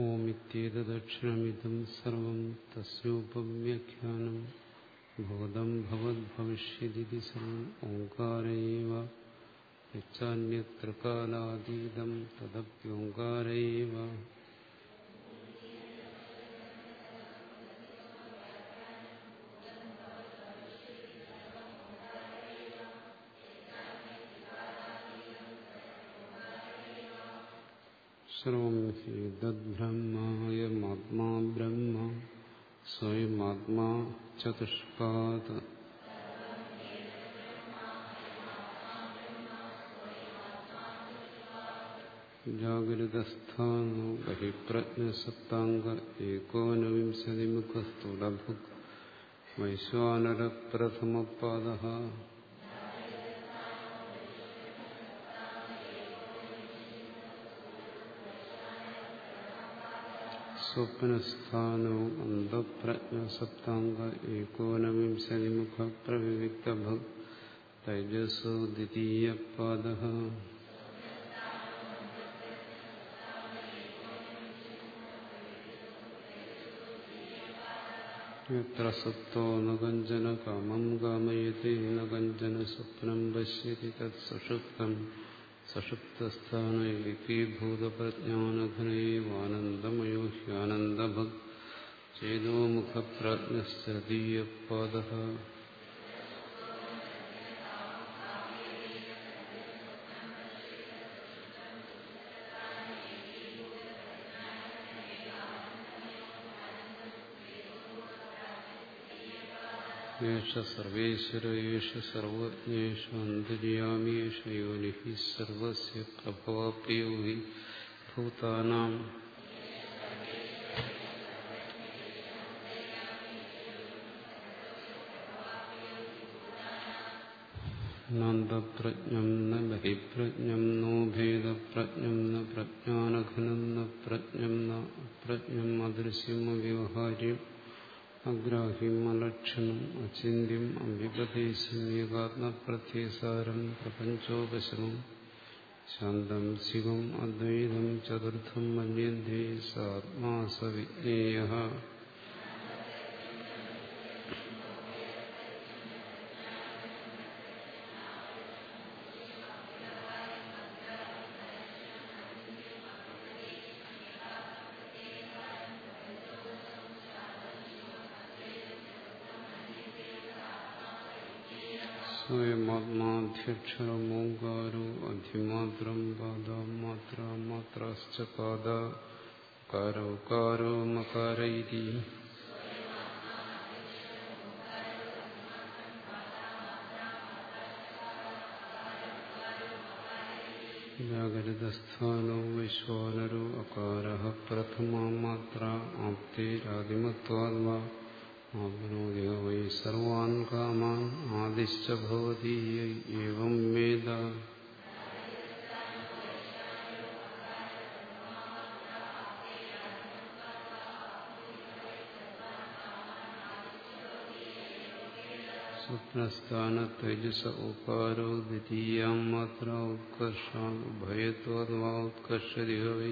ഓമിത്യേതദക്ഷിണമിതം സർവം തസ്യോപവ്യാഖ്യാനം ഭൂതം ഭവദ്ഭവിഷ്യതി സർവം ഓങ്കാരയേവ യച്ചാന്യത്ര കാലാതീതം തദപ്യോങ്കാരയേവ സർവം ഹി തദ്ബ്രഹ്മായമാത്മാ ബ്രഹ്മ സ്വയമാത്മാ ചതുഷ്പാത് ജാഗ്രതസ്ഥാനോ ബഹിപ്രജ്ഞസപ്താംഗ ഏകോനവിംശതിമുഖസ്ഥൂലഭുക് വൈശ്വാനരപ്രഥമപാദ സ്വപ്നസ്ഥാനോ അന്തപ്രജ്ഞസപ്താംഗ ഏകോനവിംശതിമുഖ പ്രവിവിക്തഭുക് തൈജസോ ദ്വിതീയപാദ യത്ര സത്തോ ന കഞ്ചന കാമം കാമയത്തെ ന കഞ്ചന സ്വപ്നം പശ്യതി തത് സുഷുപ്തം സഷുപ്തസ്ഥാനൈകീഭൂതപ്രജ്ഞാനഘനൈവാനന്ദമയോ ഹ്യാനന്ദഭക് ചേതോമുഖപ്രാജ്ഞസ്തീയപാദ യേഷ സർവേശ്വര യേഷ സർവജ്ഞേഷ അന്തര്യാമി യേഷ യോനി സർവസ്യ പ്രഭവപ്രിയോ ഹി ഭൂതാനാം. നന്ദപ്രജ്ഞം ന ബഹിപ്രജ്ഞം നോ ഭേദപ്രജ്ഞം ന പ്രജ്ഞാനഘനം ന പ്രജ്ഞം ന അപ്രജ്ഞം അദൃശ്യം അവ്യവഹാര്യം അഗ്രാഹ്യം അലക്ഷണം അചിന്യം അമ്പിപദേശം ഏകാത്മപ്രത്യസാരം പ്രപഞ്ചോപശമം ശാന്തം ശിവം അദ്വൈതം ചതുർത്ഥം മന്യന്തേ സാത്മാ സവിജ്ഞേയ സ്വയമാത്മാധ്യക്ഷരമോങ്കാരോ അധിമാത്രം പാദമാത്ര മാത്രാശ്ച പാദ കാരോകാരോ മകാര ഇതി ജാഗരിതസ്ഥാനോ വിശ്വാനരോ അകാര പ്രഥമാ മാത്ര ആപ്തേരാദിമത്വാത്മാ ആപ്നോതി വൈ സർവാൻ കാമാൻ ആദിശ്ച ഭവതി ഏവം വേദ സ്വപ്നസ്ഥാന തേജസ ഉകാരോ ദ്വിതീയാം മാത്ര ഉത്കർഷാഭയത്വാ ഉത്കർഷതി വൈ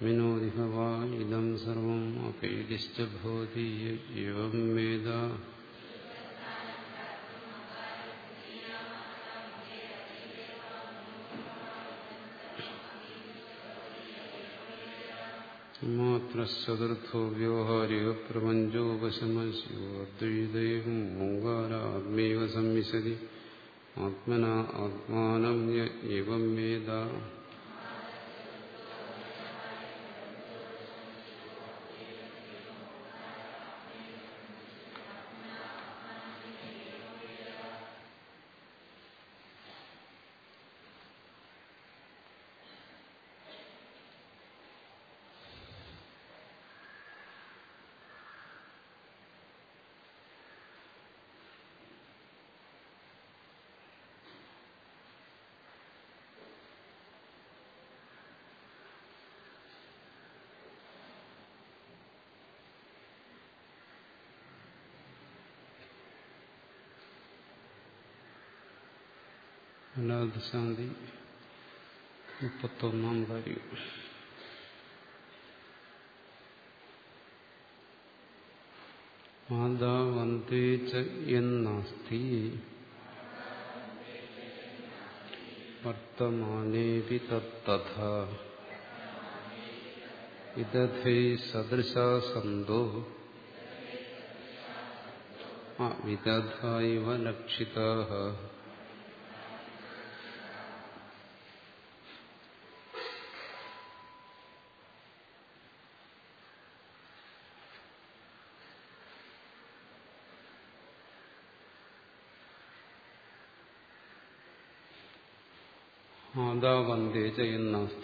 വിനോദിഹ വാ ഇതം സർവം അപേദിശ്ച ഭവതി ഏവം വേദ മാത്രോ വ്യവഹാരിക പ്രപഞ്ചോപശമസ്യോ അദ്വൈതയും ഓങ്കാരാത്മേവ സംവിശതി ആത്മന ആത്മാനം ഏവം വേദ അല്ലാതെ ശാന്തി മുപ്പത്തൊന്നാം കാര്യം മാതാവന്തേ ച എന്നാസ്തി വർത്തമാനേപി തത്തഥ വിദധൈ സദൃശാ സന്തോ വിദധ ഇവ ലക്ഷിതാ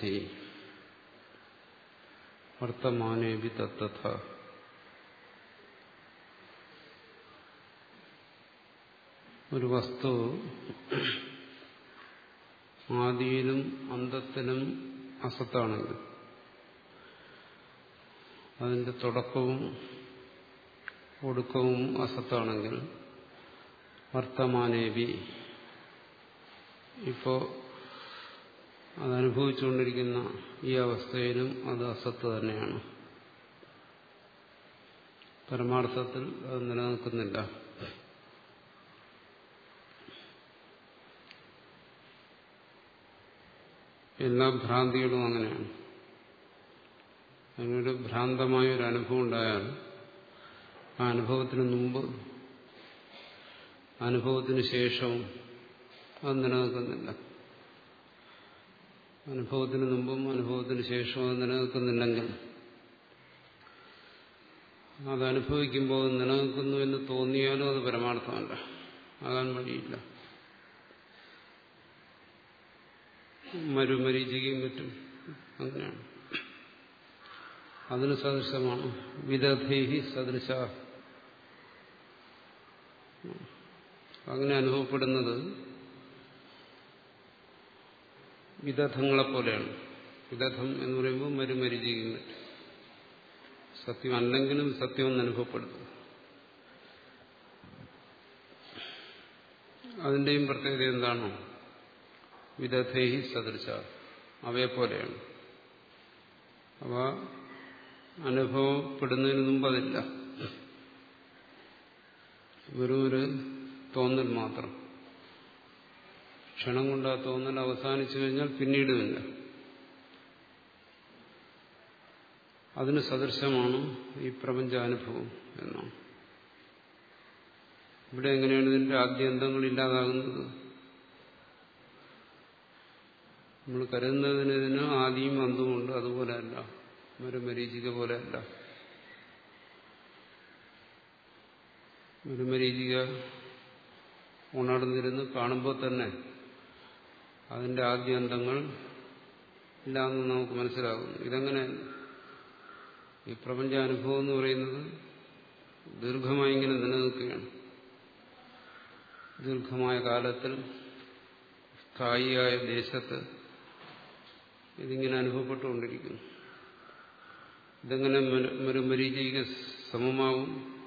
ചെയ്യുന്നാസ്തി വർത്തമാനേപി തത്തഥ. ഒരു വസ്തു ആദിയിലും അന്തത്തിനും അസത്താണെങ്കിൽ അതിന്റെ തുടക്കവും ഒടുക്കവും അസത്താണെങ്കിൽ വർത്തമാനേവി. ഇപ്പോ അതനുഭവിച്ചുകൊണ്ടിരിക്കുന്ന ഈ അവസ്ഥയിലും അത് അസത്ത് തന്നെയാണ്. പരമാർത്ഥത്തിൽ അത് നിലനിൽക്കുന്നില്ല. എല്ലാ ഭ്രാന്തികളും അങ്ങനെയാണ്. അതിനൊരു ഭ്രാന്തമായ ഒരു അനുഭവം ഉണ്ടായാൽ ആ അനുഭവത്തിന് മുമ്പ് അനുഭവത്തിന് ശേഷവും അത് നിലനിൽക്കുന്നില്ല. അനുഭവത്തിന് മുമ്പും അനുഭവത്തിന് ശേഷവും അത് നിലനിൽക്കുന്നുണ്ടെങ്കിൽ അത് അനുഭവിക്കുമ്പോൾ നിലനിൽക്കുന്നു എന്ന് തോന്നിയാലും അത് പരമാർത്ഥമല്ല. ആകാൻ വഴിയില്ല. മരുമരീചികയും മറ്റും അങ്ങനെയാണ്. അതിന് സദൃശമാണ്. വിദധേഹി സദൃശ. അങ്ങനെ അനുഭവപ്പെടുന്നത് വിദഗ്ധങ്ങളെപ്പോലെയാണ് വിദഗ്ധം എന്ന് പറയുമ്പോൾ മരുമരിചിക്കും മറ്റും സത്യം അല്ലെങ്കിലും സത്യമെന്ന് അനുഭവപ്പെടുന്നു. അതിന്റെയും പ്രത്യേകത എന്താണോ? വിദഗ്ധേഹി സദൃശ. അവയെ പോലെയാണ് അവ അനുഭവപ്പെടുന്നതിന് മുമ്പ് അതില്ല. ഒരു തോന്നൽ മാത്രം. ക്ഷണം കൊണ്ട് ആ തോന്നൽ അവസാനിച്ചു കഴിഞ്ഞാൽ പിന്നീടുമില്ല അതിന് സദൃശമാണ് ഈ പ്രപഞ്ചാനുഭവം എന്നാണ്. ഇവിടെ എങ്ങനെയാണ് ഇതിന്റെ ആദ്യന്തങ്ങൾ ഇല്ലാതാകുന്നത്? നമ്മൾ കരുതുന്നതിന് ഇതിന് ആദിയും അന്തമുണ്ട് അതുപോലെയല്ല ഒരു മരീചിക പോലെയല്ല ഒരു മരീചിക ഉണർന്നിരുന്ന് കാണുമ്പോൾ തന്നെ അതിന്റെ ആദ്യാന്തങ്ങൾ ഇല്ലാന്ന് നമുക്ക് മനസ്സിലാകുന്നു. ഇതെങ്ങനെ? ഈ പ്രപഞ്ചാനുഭവം എന്ന് പറയുന്നത് ദീർഘമായി ഇങ്ങനെ നിലനിൽക്കുകയാണ്. ദീർഘമായ കാലത്തിൽ സ്ഥായിയായ ദേശത്ത് ഇതിങ്ങനെ അനുഭവപ്പെട്ടുകൊണ്ടിരിക്കുന്നു. ഇതെങ്ങനെ മരുമരീചിക സമമാവും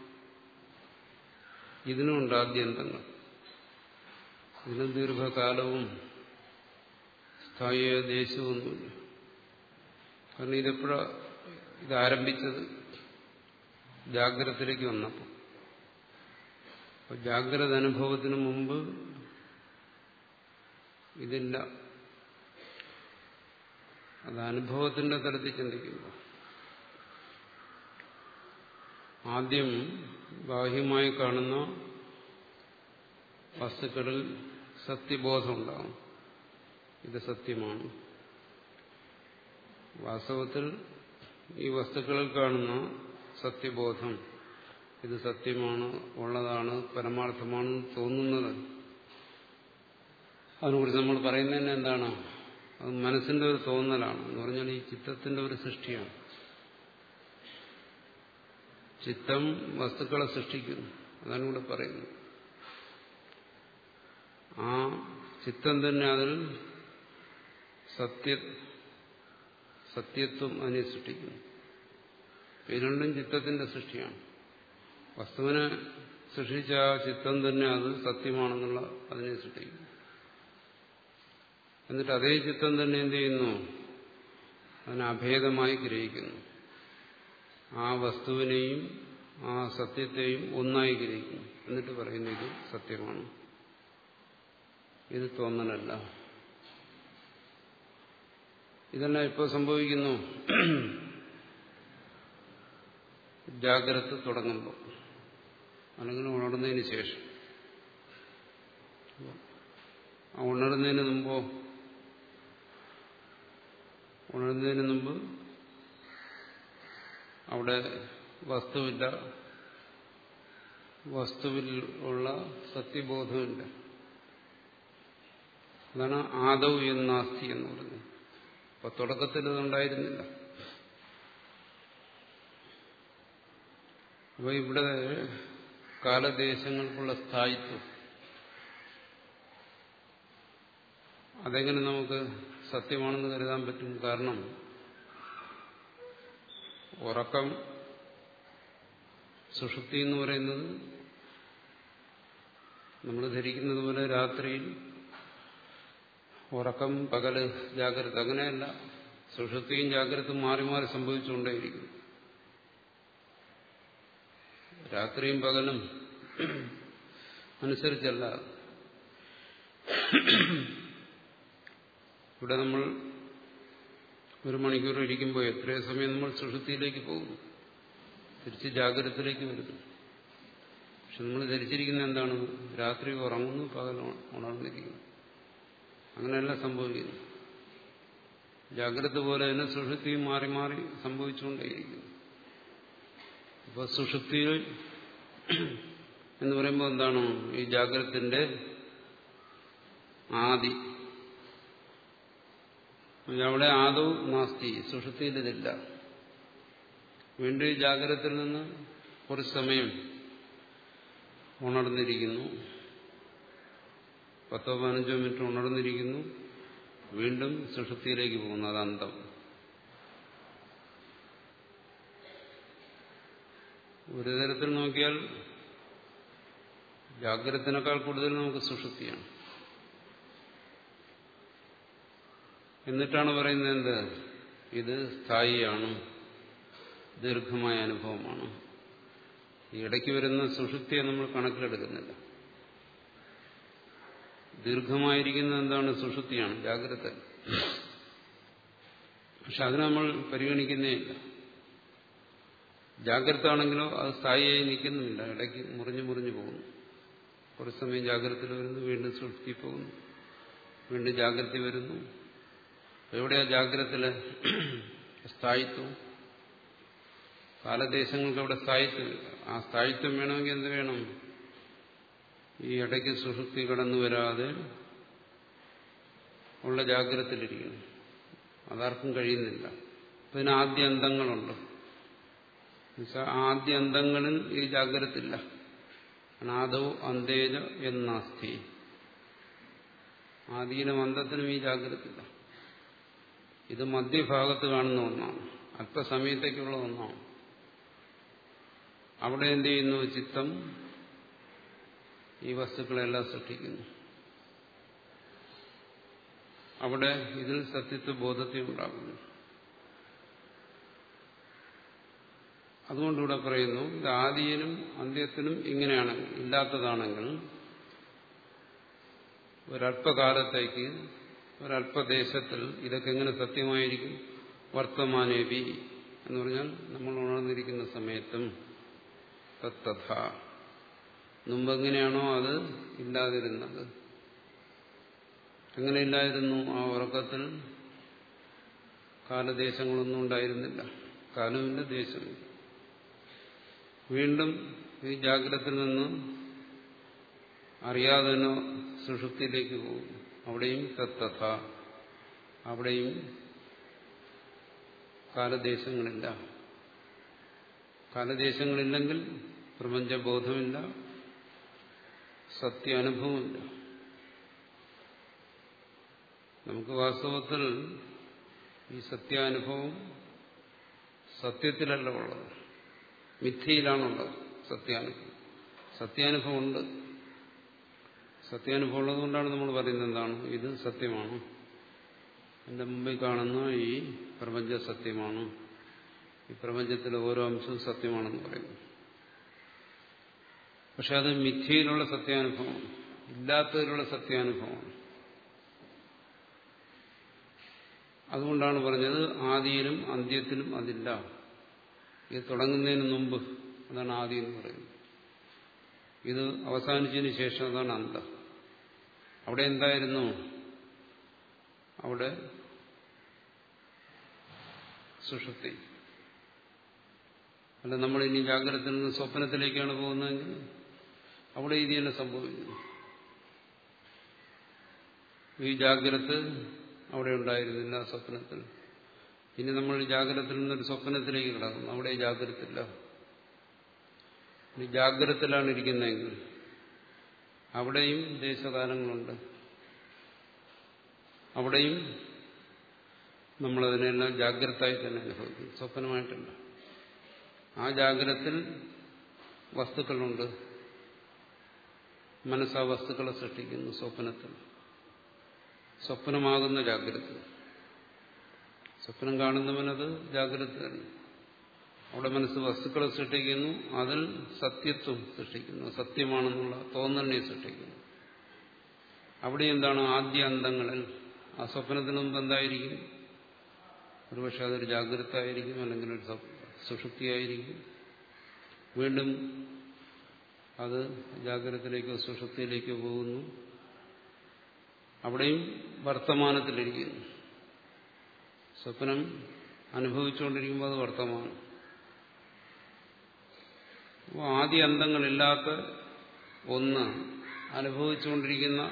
ഇതിനുണ്ട് ആദ്യന്തങ്ങൾ. ഇതിന് ദീർഘകാലവും സ്ഥായിയായ ദേശമൊന്നുമില്ല കാരണം ഇതെപ്പോഴാ ഇതാരംഭിച്ചത് ജാഗ്രതത്തിലേക്ക് വന്നപ്പോൾ. അപ്പോൾ ജാഗ്രത അനുഭവത്തിന് മുമ്പ് ഇതില്ല. അത് അനുഭവത്തിന്റെ തലത്തിൽ ചിന്തിക്കുമ്പോൾ. ആദ്യം ബാഹ്യമായി കാണുന്ന വസ്തുക്കളിൽ സത്യബോധം ഉണ്ടാകും. ഇത് സത്യമാണ്. വാസ്തവത്തിൽ ഈ വസ്തുക്കളിൽ കാണുന്ന സത്യബോധം ഇത് സത്യമാണ് ഉള്ളതാണ് പരമാർത്ഥമാണ് തോന്നുന്നത്. അതിനെക്കുറിച്ച് നമ്മൾ പറയുന്നതന്നെ എന്താണ്? അത് മനസ്സിന്റെ ഒരു തോന്നലാണ് എന്ന് പറഞ്ഞാൽ ഈ ചിത്തത്തിന്റെ ഒരു സൃഷ്ടിയാണ്. ചിത്തം വസ്തുക്കളെ സൃഷ്ടിക്കുന്നു. അതാണ് ഇവിടെ പറയുന്നത്. ആ ചിത്തം തന്നെ അതിൽ സത്യ സത്യത്വം അതിനെ സൃഷ്ടിക്കുന്നു. രണ്ടും ചിത്തത്തിന്റെ സൃഷ്ടിയാണ്. വസ്തുവിനെ സൃഷ്ടിച്ച ആ ചിത്തം തന്നെ അത് സത്യമാണെന്നുള്ള അതിനെ സൃഷ്ടിക്കുന്നു. എന്നിട്ട് അതേ ചിത്തം തന്നെ എന്ത് ചെയ്യുന്നു? അതിനെ അഭേദമായി ഗ്രഹിക്കുന്നു. ആ വസ്തുവിനെയും ആ സത്യത്തെയും ഒന്നായി ഗ്രഹിക്കുന്നു. എന്നിട്ട് പറയുന്നത് സത്യമാണ്. ഇത് തോന്നലല്ല ഇതെല്ലാം ഇപ്പോൾ സംഭവിക്കുന്നു? ജാഗ്രത തുടങ്ങുമ്പോൾ അല്ലെങ്കിൽ ഉണർന്നതിന് ശേഷം. ആ ഉണർന്നതിന് മുമ്പോ ഉണർന്നതിന് മുമ്പ് അവിടെ വസ്തുവില്ല വസ്തുവിൽ ഉള്ള സത്യബോധമില്ല. അതാണ് ആദവ് എന്നാസ്തി എന്ന് പറഞ്ഞത് അപ്പൊ തുടക്കത്തിൽ ഇതുണ്ടായിരുന്നില്ല. അപ്പൊ ഇവിടെ കാലദേശങ്ങൾക്കുള്ള സ്ഥായിത്വം. അതെങ്ങനെ നമുക്ക് സത്യമാണെന്ന് കരുതാൻ പറ്റും? കാരണം ഉറക്കം സുഷുപ്തി എന്ന് പറയുന്നത് നമ്മൾ ധരിക്കുന്നത് പോലെ രാത്രിയിൽ ഉറക്കം പകൽ ജാഗ്രത അങ്ങനെയല്ല. സുഷൃത്തിയും ജാഗ്രതയും മാറി മാറി സംഭവിച്ചുകൊണ്ടേയിരിക്കും രാത്രിയും പകലും അനുസരിച്ചല്ല. ഇവിടെ നമ്മൾ ഒരു മണിക്കൂർ ഇരിക്കുമ്പോൾ എത്രയോ സമയം നമ്മൾ സുഷൃത്തിയിലേക്ക് പോകുന്നു. തിരിച്ച് ജാഗ്രതത്തിലേക്ക് വരുന്നു. പക്ഷെ നമ്മൾ ധരിച്ചിരിക്കുന്ന എന്താണ്? രാത്രി ഉറങ്ങുന്നു പകൽ ഉണർന്നിരിക്കുന്നു. അങ്ങനെയല്ല സംഭവിക്കുന്നു ജാഗ്രത പോലെ തന്നെ സുഷുപ്തിയും മാറി മാറി സംഭവിച്ചുകൊണ്ടേയിരിക്കുന്നു. അപ്പോൾ സുഷുപ്തിയിൽ എന്ന് പറയുമ്പോൾ എന്താണ്? ഈ ജാഗ്രതത്തിന്റെ ആദി. അവിടെ ആദവും നാസ്തി സുഷുപ്തിയിൽ വീണ്ടും ഈ ജാഗ്രതത്തിൽ നിന്ന് കുറച്ച് സമയം ഉണർന്നിരിക്കുന്നു. പത്തോ പതിനഞ്ചോ മിനിറ്റ് ഉണർന്നിരിക്കുന്നു. വീണ്ടും സുഷുപ്തിയിലേക്ക് പോകുന്നു. അത് അന്തം. ഒരു തരത്തിൽ നോക്കിയാൽ ജാഗ്രതത്തിനേക്കാൾ കൂടുതൽ നമുക്ക് സുഷുപ്തിയാണ്. എന്നിട്ടാണ് പറയുന്നത് എന്ത്? ഇത് സ്ഥായിയാണ്. ദീർഘമായ അനുഭവമാണ്. ഈ ഇടയ്ക്ക് വരുന്ന സുഷുപ്തിയെ നമ്മൾ കണക്കിലെടുക്കുന്നില്ല. ദീർഘമായിരിക്കുന്ന എന്താണ് സുഷുപ്തിയാണ് ജാഗ്രത. പക്ഷെ അത് നമ്മൾ പരിഗണിക്കുന്നേ ഇല്ല. ജാഗ്രത ആണെങ്കിലോ അത് സ്ഥായിയായി നിൽക്കുന്നുമില്ല ഇടയ്ക്ക് മുറിഞ്ഞു മുറിഞ്ഞു പോകുന്നു. കുറച്ച് സമയം ജാഗ്രതയിൽ വരുന്നു വീണ്ടും സുഷുപ്തി പോകുന്നു വീണ്ടും ജാഗ്രത വരുന്നു. എവിടെയാ ജാഗ്രതത്തിൽ സ്ഥായിത്വം? കാലദേശങ്ങൾക്ക് അവിടെ സ്ഥായിത്വം ആ സ്ഥായിത്വം വേണമെങ്കിൽ എന്ത് വേണം? ഈ ഇടയ്ക്ക് സുഷുപ്തി കടന്നു വരാതെ ഉള്ള ജാഗ്രതയിലിരിക്കുന്നു. അതാർക്കും കഴിയുന്നില്ല. അതിന് ആദ്യ അന്തങ്ങളുണ്ട്. എന്നുവെച്ചാൽ ആദ്യ അന്തങ്ങളിൽ ഈ ജാഗ്രതയില്ല. അനാദവും അന്തേജ എന്നാസ്തി. ആദീനും അന്തത്തിനും ഈ ജാഗ്രതയില്ല. ഇത് മധ്യഭാഗത്ത് കാണുന്ന ഒന്നാണ്. അല്പസമയത്തേക്കുള്ള ഒന്നാണ്. അവിടെ എന്ത് ചെയ്യുന്നു? ചിത്തം ഈ വസ്തുക്കളെല്ലാം സൃഷ്ടിക്കുന്നു. അവിടെ ഇതിൽ സത്യത്വ ബോധത്തെ ഉണ്ടാകുന്നു. അതുകൊണ്ടിവിടെ പറയുന്നു ഇത് ആദിയിലും അന്ത്യത്തിനും ഇങ്ങനെയാണ് ഇല്ലാത്തതാണെങ്കിൽ ഒരല്പകാലത്തേക്ക് ഒരല്പദേശത്തിൽ ഇതൊക്കെ എങ്ങനെ സത്യമായിരിക്കും? വർത്തമാനേവി എന്ന് പറഞ്ഞാൽ നമ്മൾ ഉണർന്നിരിക്കുന്ന സമയത്തും തത്തഥ മുമ്പെങ്ങനെയാണോ അത് ഇല്ലാതിരുന്നത്. എങ്ങനെ ഇല്ലായിരുന്നു? ആ ഉറക്കത്തിൽ കാലദേശങ്ങളൊന്നും ഉണ്ടായിരുന്നില്ല. കാലമില്ല ദേശമില്ല വീണ്ടും ഈ ജാഗ്രതയിൽ നിന്ന് അറിയാതെ തന്നെ സുഷുപ്തിയിലേക്ക് പോകും അവിടെയും തത്തഥ. അവിടെയും കാലദേശങ്ങളില്ല. കാലദേശങ്ങളില്ലെങ്കിൽ പ്രപഞ്ചബോധമില്ല. സത്യാനുഭവമില്ല. നമുക്ക് വാസ്തവത്തിൽ ഈ സത്യാനുഭവം സത്യത്തിലല്ല ഉള്ളത്. മിഥ്യയിലാണുള്ളത് സത്യാനുഭവം. ഉണ്ട് സത്യാനുഭവം ഉള്ളതുകൊണ്ടാണ് നമ്മൾ പറയുന്നത് എന്താണ്? ഇത് സത്യമാണ്. എന്റെ മുമ്പിൽ കാണുന്ന ഈ പ്രപഞ്ച സത്യമാണ്. ഈ പ്രപഞ്ചത്തിലെ ഓരോ അംശവും സത്യമാണെന്ന് പറയുന്നു. പക്ഷെ അത് മിഥ്യയിലുള്ള സത്യാനുഭവമാണ് ഇല്ലാത്തതിലുള്ള സത്യാനുഭവമാണ് അതുകൊണ്ടാണ് പറഞ്ഞത് ആദിയിലും അന്ത്യത്തിലും അതില്ല. ഇത് തുടങ്ങുന്നതിന് മുമ്പ് അതാണ് ആദി എന്ന് പറയുന്നത്. ഇത് അവസാനിച്ചതിന് ശേഷം അതാണ് അന്ത. അവിടെ എന്തായിരുന്നു? അവിടെ സുഷുപ്തി. അല്ല നമ്മൾ ഇനി നിന്ന് സ്വപ്നത്തിലേക്കാണ് പോകുന്നതെങ്കിൽ അവിടെ ഇത് തന്നെ സംഭവിക്കുന്നു? ഈ ജാഗ്രത അവിടെ ഉണ്ടായിരുന്നില്ല സ്വപ്നത്തിൽ. ഇനി നമ്മൾ ജാഗ്രതത്തിൽ നിന്നൊരു സ്വപ്നത്തിലേക്ക് കിടക്കുന്നു. അവിടെ ജാഗ്രതയില്ല. ഇനി ജാഗ്രതയിലാണ് ഇരിക്കുന്നതെങ്കിൽ അവിടെയും ദേശകാലങ്ങളുണ്ട് അവിടെയും നമ്മളതിനെല്ലാം ജാഗ്രതയായി തന്നെ അനുഭവിക്കും സ്വപ്നമായിട്ടല്ല. ആ ജാഗ്രതത്തിൽ വസ്തുക്കളുണ്ട്. മനസ്സാ വസ്തുക്കളെ സൃഷ്ടിക്കുന്നു സ്വപ്നത്തിൽ. സ്വപ്നമാകുന്ന ജാഗ്രത. സ്വപ്നം കാണുന്നവനത് ജാഗ്രത അവിടെ മനസ്സ് വസ്തുക്കളെ സൃഷ്ടിക്കുന്നു അതിൽ സത്യത്വം സൃഷ്ടിക്കുന്നു സത്യമാണെന്നുള്ള തോന്നലിനെ സൃഷ്ടിക്കുന്നു. അവിടെ എന്താണ് ആദ്യ അന്തങ്ങളിൽ? ആ സ്വപ്നത്തിന് മുമ്പ് എന്തായിരിക്കും? ഒരുപക്ഷെ അതൊരു ജാഗ്രത ആയിരിക്കും അല്ലെങ്കിൽ ഒരു സുഷുപ്തിയായിരിക്കും. വീണ്ടും അത് ജാഗ്രതത്തിലേക്കോ സുഷുപ്തിയിലേക്കോ പോകുന്നു. അവിടെയും വർത്തമാനത്തിലിരിക്കുന്നു. സ്വപ്നം അനുഭവിച്ചുകൊണ്ടിരിക്കുമ്പോൾ അത് വർത്തമാനം. അപ്പോൾ ആദ്യ അന്തങ്ങളില്ലാത്ത ഒന്ന് അനുഭവിച്ചുകൊണ്ടിരിക്കുന്ന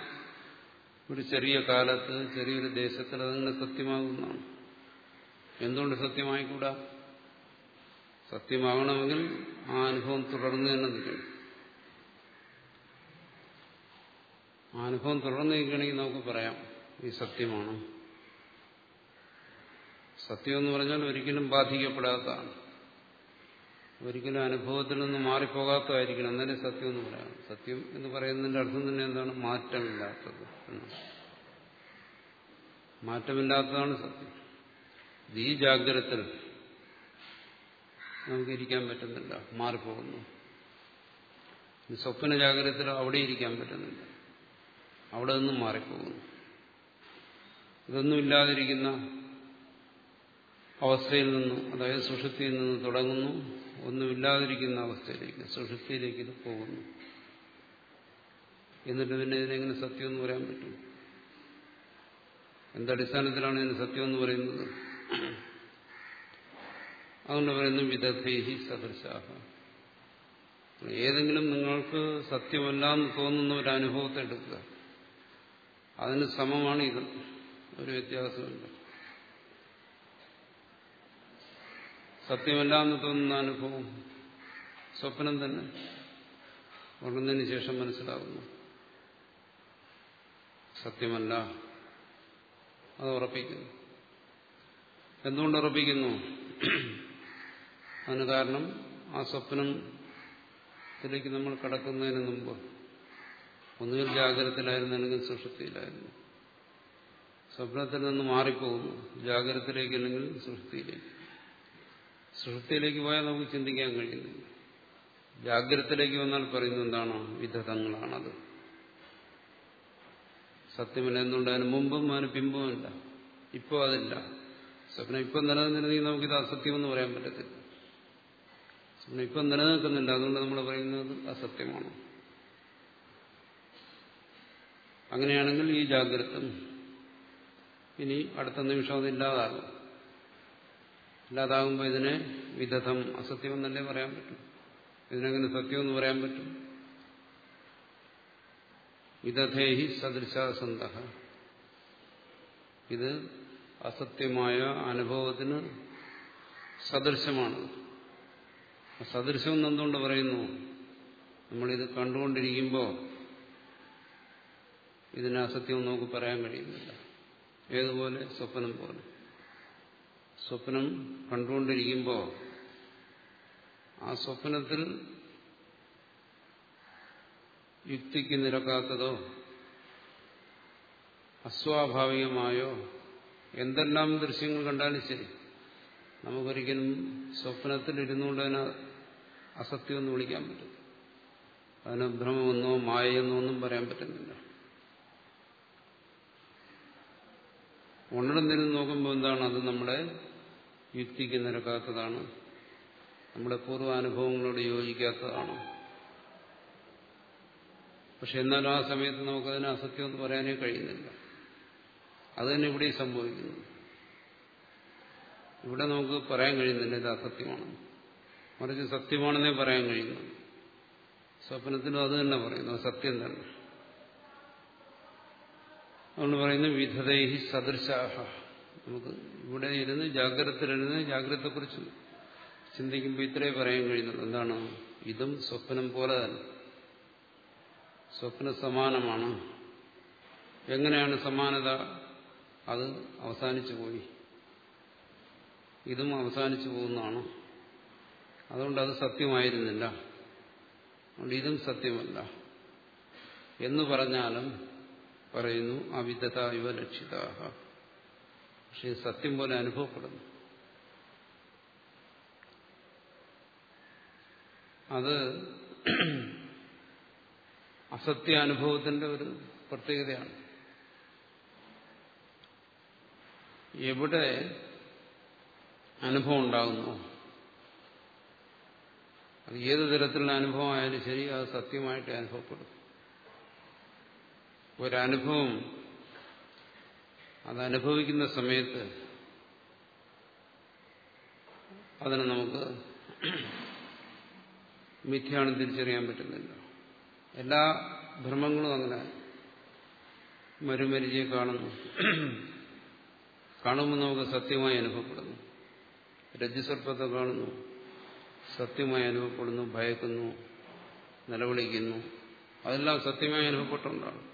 ഒരു ചെറിയ കാലത്ത് ചെറിയൊരു ദേശത്തിൽ അതങ്ങനെ സത്യമാകുന്നതാണ്. എന്തുകൊണ്ട് സത്യമായിക്കൂടാ? സത്യമാകണമെങ്കിൽ ആ അനുഭവം തുടർന്ന് തന്നെ നിൽക്കണം. ആ അനുഭവം തുടർന്ന് നിൽക്കണമെങ്കിൽ നമുക്ക് പറയാം ഈ സത്യമാണ്. സത്യം എന്ന് പറഞ്ഞാൽ ഒരിക്കലും ബാധിക്കപ്പെടാത്തതാണ്. ഒരിക്കലും അനുഭവത്തിൽ നിന്ന് മാറിപ്പോകാത്തതായിരിക്കണം. എന്നാലേ സത്യം എന്ന് പറയാം. സത്യം എന്ന് പറയുന്നതിന്റെ അർത്ഥം തന്നെ എന്താണ്? മാറ്റമില്ലാത്തത് മാറ്റമില്ലാത്തതാണ് സത്യം. ഈ ജാഗ്രതത്തിൽ നമുക്ക് ഇരിക്കാൻ പറ്റുന്നില്ല. മാറിപ്പോകുന്നു. സ്വപ്ന ജാഗ്രതത്തിൽ അവിടെ ഇരിക്കാൻ പറ്റുന്നില്ല. അവിടെ നിന്നും മാറിപ്പോകുന്നു. ഇതൊന്നുമില്ലാതിരിക്കുന്ന അവസ്ഥയിൽ നിന്നും അതായത് സുഷുപ്തിയിൽ നിന്ന് തുടങ്ങുന്നു. ഒന്നുമില്ലാതിരിക്കുന്ന അവസ്ഥയിലേക്ക് സുഷുപ്തിയിലേക്ക് ഇത് പോകുന്നു. എന്നിട്ട് പിന്നെ ഇതിനെങ്ങനെ സത്യം എന്ന് പറയാൻ പറ്റും? എന്തടിസ്ഥാനത്തിലാണ് ഇതിന് സത്യം എന്ന് പറയുന്നത്? അതുകൊണ്ട് പറയുന്നു വിദഗ്ധേഹി സദൃശാഹ. ഏതെങ്കിലും നിങ്ങൾക്ക് സത്യമല്ലാന്ന് തോന്നുന്ന ഒരു അനുഭവത്തെ എടുക്കുക. അതിന് സമമാണ് ഇത്. ഒരു വ്യത്യാസമില്ല സത്യമല്ല എന്ന് തോന്നുന്ന അനുഭവം സ്വപ്നം തന്നെ ഉണർന്നതിന് ശേഷം മനസ്സിലാകുന്നു സത്യമല്ല. അത് ഉറപ്പിക്കുന്നു. എന്തുകൊണ്ട് ഉറപ്പിക്കുന്നു? അതിന് കാരണം ആ സ്വപ്നത്തിലേക്ക് നമ്മൾ കടക്കുന്നതിന് മുമ്പ് ഒന്നുകിൽ ജാഗ്രതത്തിലായിരുന്നു അല്ലെങ്കിൽ സ്വപ്നത്തിൽ നിന്ന് മാറിപ്പോകുന്നു. ജാഗ്രതത്തിലേക്ക് അല്ലെങ്കിൽ സുഷുപ്തിയിലേക്ക്. സുഷുപ്തിയിലേക്ക് പോയാൽ നമുക്ക് ചിന്തിക്കാൻ കഴിയുന്നില്ല. ജാഗ്രതത്തിലേക്ക് വന്നാൽ പറയുന്നത് എന്താണോ? വിധതങ്ങളാണത് സത്യമല്ല എന്തുകൊണ്ട് അതിന് മുമ്പും അതിന് പിമ്പുമില്ല ഇപ്പോൾ അതില്ല. സ്വപ്നം ഇപ്പം നിലനിന്നിരുന്നെങ്കിൽ നമുക്കിത് അസത്യമെന്ന് പറയാൻ പറ്റത്തില്ല. സ്വപ്നം ഇപ്പം നിലനിൽക്കുന്നില്ല. അതുകൊണ്ട് നമ്മൾ പറയുന്നത് അസത്യമാണ്. അങ്ങനെയാണെങ്കിൽ ഈ ജാഗ്രത ഇനി അടുത്ത നിമിഷം അത് ഇല്ലാതാകും. ഇല്ലാതാകുമ്പോൾ ഇതിനെ വിദധം അസത്യമെന്നല്ലേ പറയാൻ പറ്റും. ഇതിനെങ്ങനെ സത്യമെന്ന് പറയാൻ പറ്റും? വിദധേഹി സദൃശാസന്ത ഇത് അസത്യമായ അനുഭവത്തിന് സദൃശമാണ്. സദൃശം എന്തുകൊണ്ട് പറയുന്നു? നമ്മളിത് കണ്ടുകൊണ്ടിരിക്കുമ്പോൾ ഇതിന് അസത്യം നമുക്ക് പറയാൻ കഴിയുന്നില്ല. ഏതുപോലെ? സ്വപ്നം പോലെ. സ്വപ്നം കണ്ടുകൊണ്ടിരിക്കുമ്പോൾ ആ സ്വപ്നത്തിൽ യുക്തിക്ക് നിരക്കാത്തതോ അസ്വാഭാവികമായോ എന്തെല്ലാം ദൃശ്യങ്ങൾ കണ്ടാലും ശരി. നമുക്കൊരിക്കലും സ്വപ്നത്തിൽ ഇരുന്നുകൊണ്ട് അസത്യം എന്ന് വിളിക്കാൻ പറ്റും അതിന് ഭ്രമമെന്നോ മായയെന്നോ ഒന്നും പറയാൻ പറ്റുന്നില്ല. ഉണർന്നിരുന്ന് നോക്കുമ്പോൾ എന്താണ്? അത് നമ്മുടെ യുക്തിക്ക് നിരക്കാത്തതാണ്. നമ്മുടെ പൂർവാനുഭവങ്ങളോട് യോജിക്കാത്തതാണ്. പക്ഷെ എന്നാലും ആ സമയത്ത് നമുക്കതിന് അസത്യം എന്ന് പറയാനേ കഴിയുന്നില്ല. അത് തന്നെ ഇവിടെ സംഭവിക്കുന്നു. ഇവിടെ നമുക്ക് പറയാൻ കഴിയുന്നില്ല ഇത് അസത്യമാണ് മറിച്ച് സത്യമാണെന്നേ പറയാൻ കഴിയുന്നു സ്വപ്നത്തിലും അത് തന്നെ പറയുന്നു. സത്യം തന്നെ. അതുകൊണ്ട് പറയുന്നു വിധതൈഹി സദൃശാഹ. നമുക്ക് ഇവിടെ ഇരുന്ന് ജാഗ്രതയെ കുറിച്ച് ചിന്തിക്കുമ്പോൾ ഇത്രേ പറയാൻ കഴിയുന്നുള്ളൂ. എന്താണ്? ഇതും സ്വപ്നം പോലെ തന്നെ. സ്വപ്ന സമാനമാണ്. എങ്ങനെയാണ് സമാനത? അത് അവസാനിച്ചു പോയി. ഇതും അവസാനിച്ചു പോകുന്നതാണ്. അതുകൊണ്ട് അത് സത്യമായിരുന്നില്ല. അതുകൊണ്ട് ഇതും സത്യമല്ല. എന്ന് പറഞ്ഞാലും പറയുന്നു അവിദ്യത ഇവ ലക്ഷിതാഹ. പക്ഷെ സത്യം പോലെ അനുഭവപ്പെടുന്നു. അത് അസത്യ അനുഭവത്തിന്റെ ഒരു പ്രത്യേകതയാണ്. എവിടെ അനുഭവം ഉണ്ടാകുന്നു? അത് ഏത് തരത്തിലുള്ള അനുഭവമായാലും ശരി അത് സത്യമായിട്ട് അനുഭവപ്പെടും ഒരനുഭവം. അതനുഭവിക്കുന്ന സമയത്ത് അതിന് നമുക്ക് മിഥ്യയാണെന്ന് തിരിച്ചറിയാൻ പറ്റുന്നില്ല. എല്ലാ ഭ്രമങ്ങളും അങ്ങനെ മരുമരിചയെ കാണുന്നു. കാണുമ്പോൾ നമുക്ക് സത്യമായി അനുഭവപ്പെടുന്നു. രജ്ജുസർപ്പത്തെ കാണുന്നു. സത്യമായി അനുഭവപ്പെടുന്നു ഭയക്കുന്നു നിലവിളിക്കുന്നു. അതെല്ലാം സത്യമായി അനുഭവപ്പെട്ടുകൊണ്ടാണ്.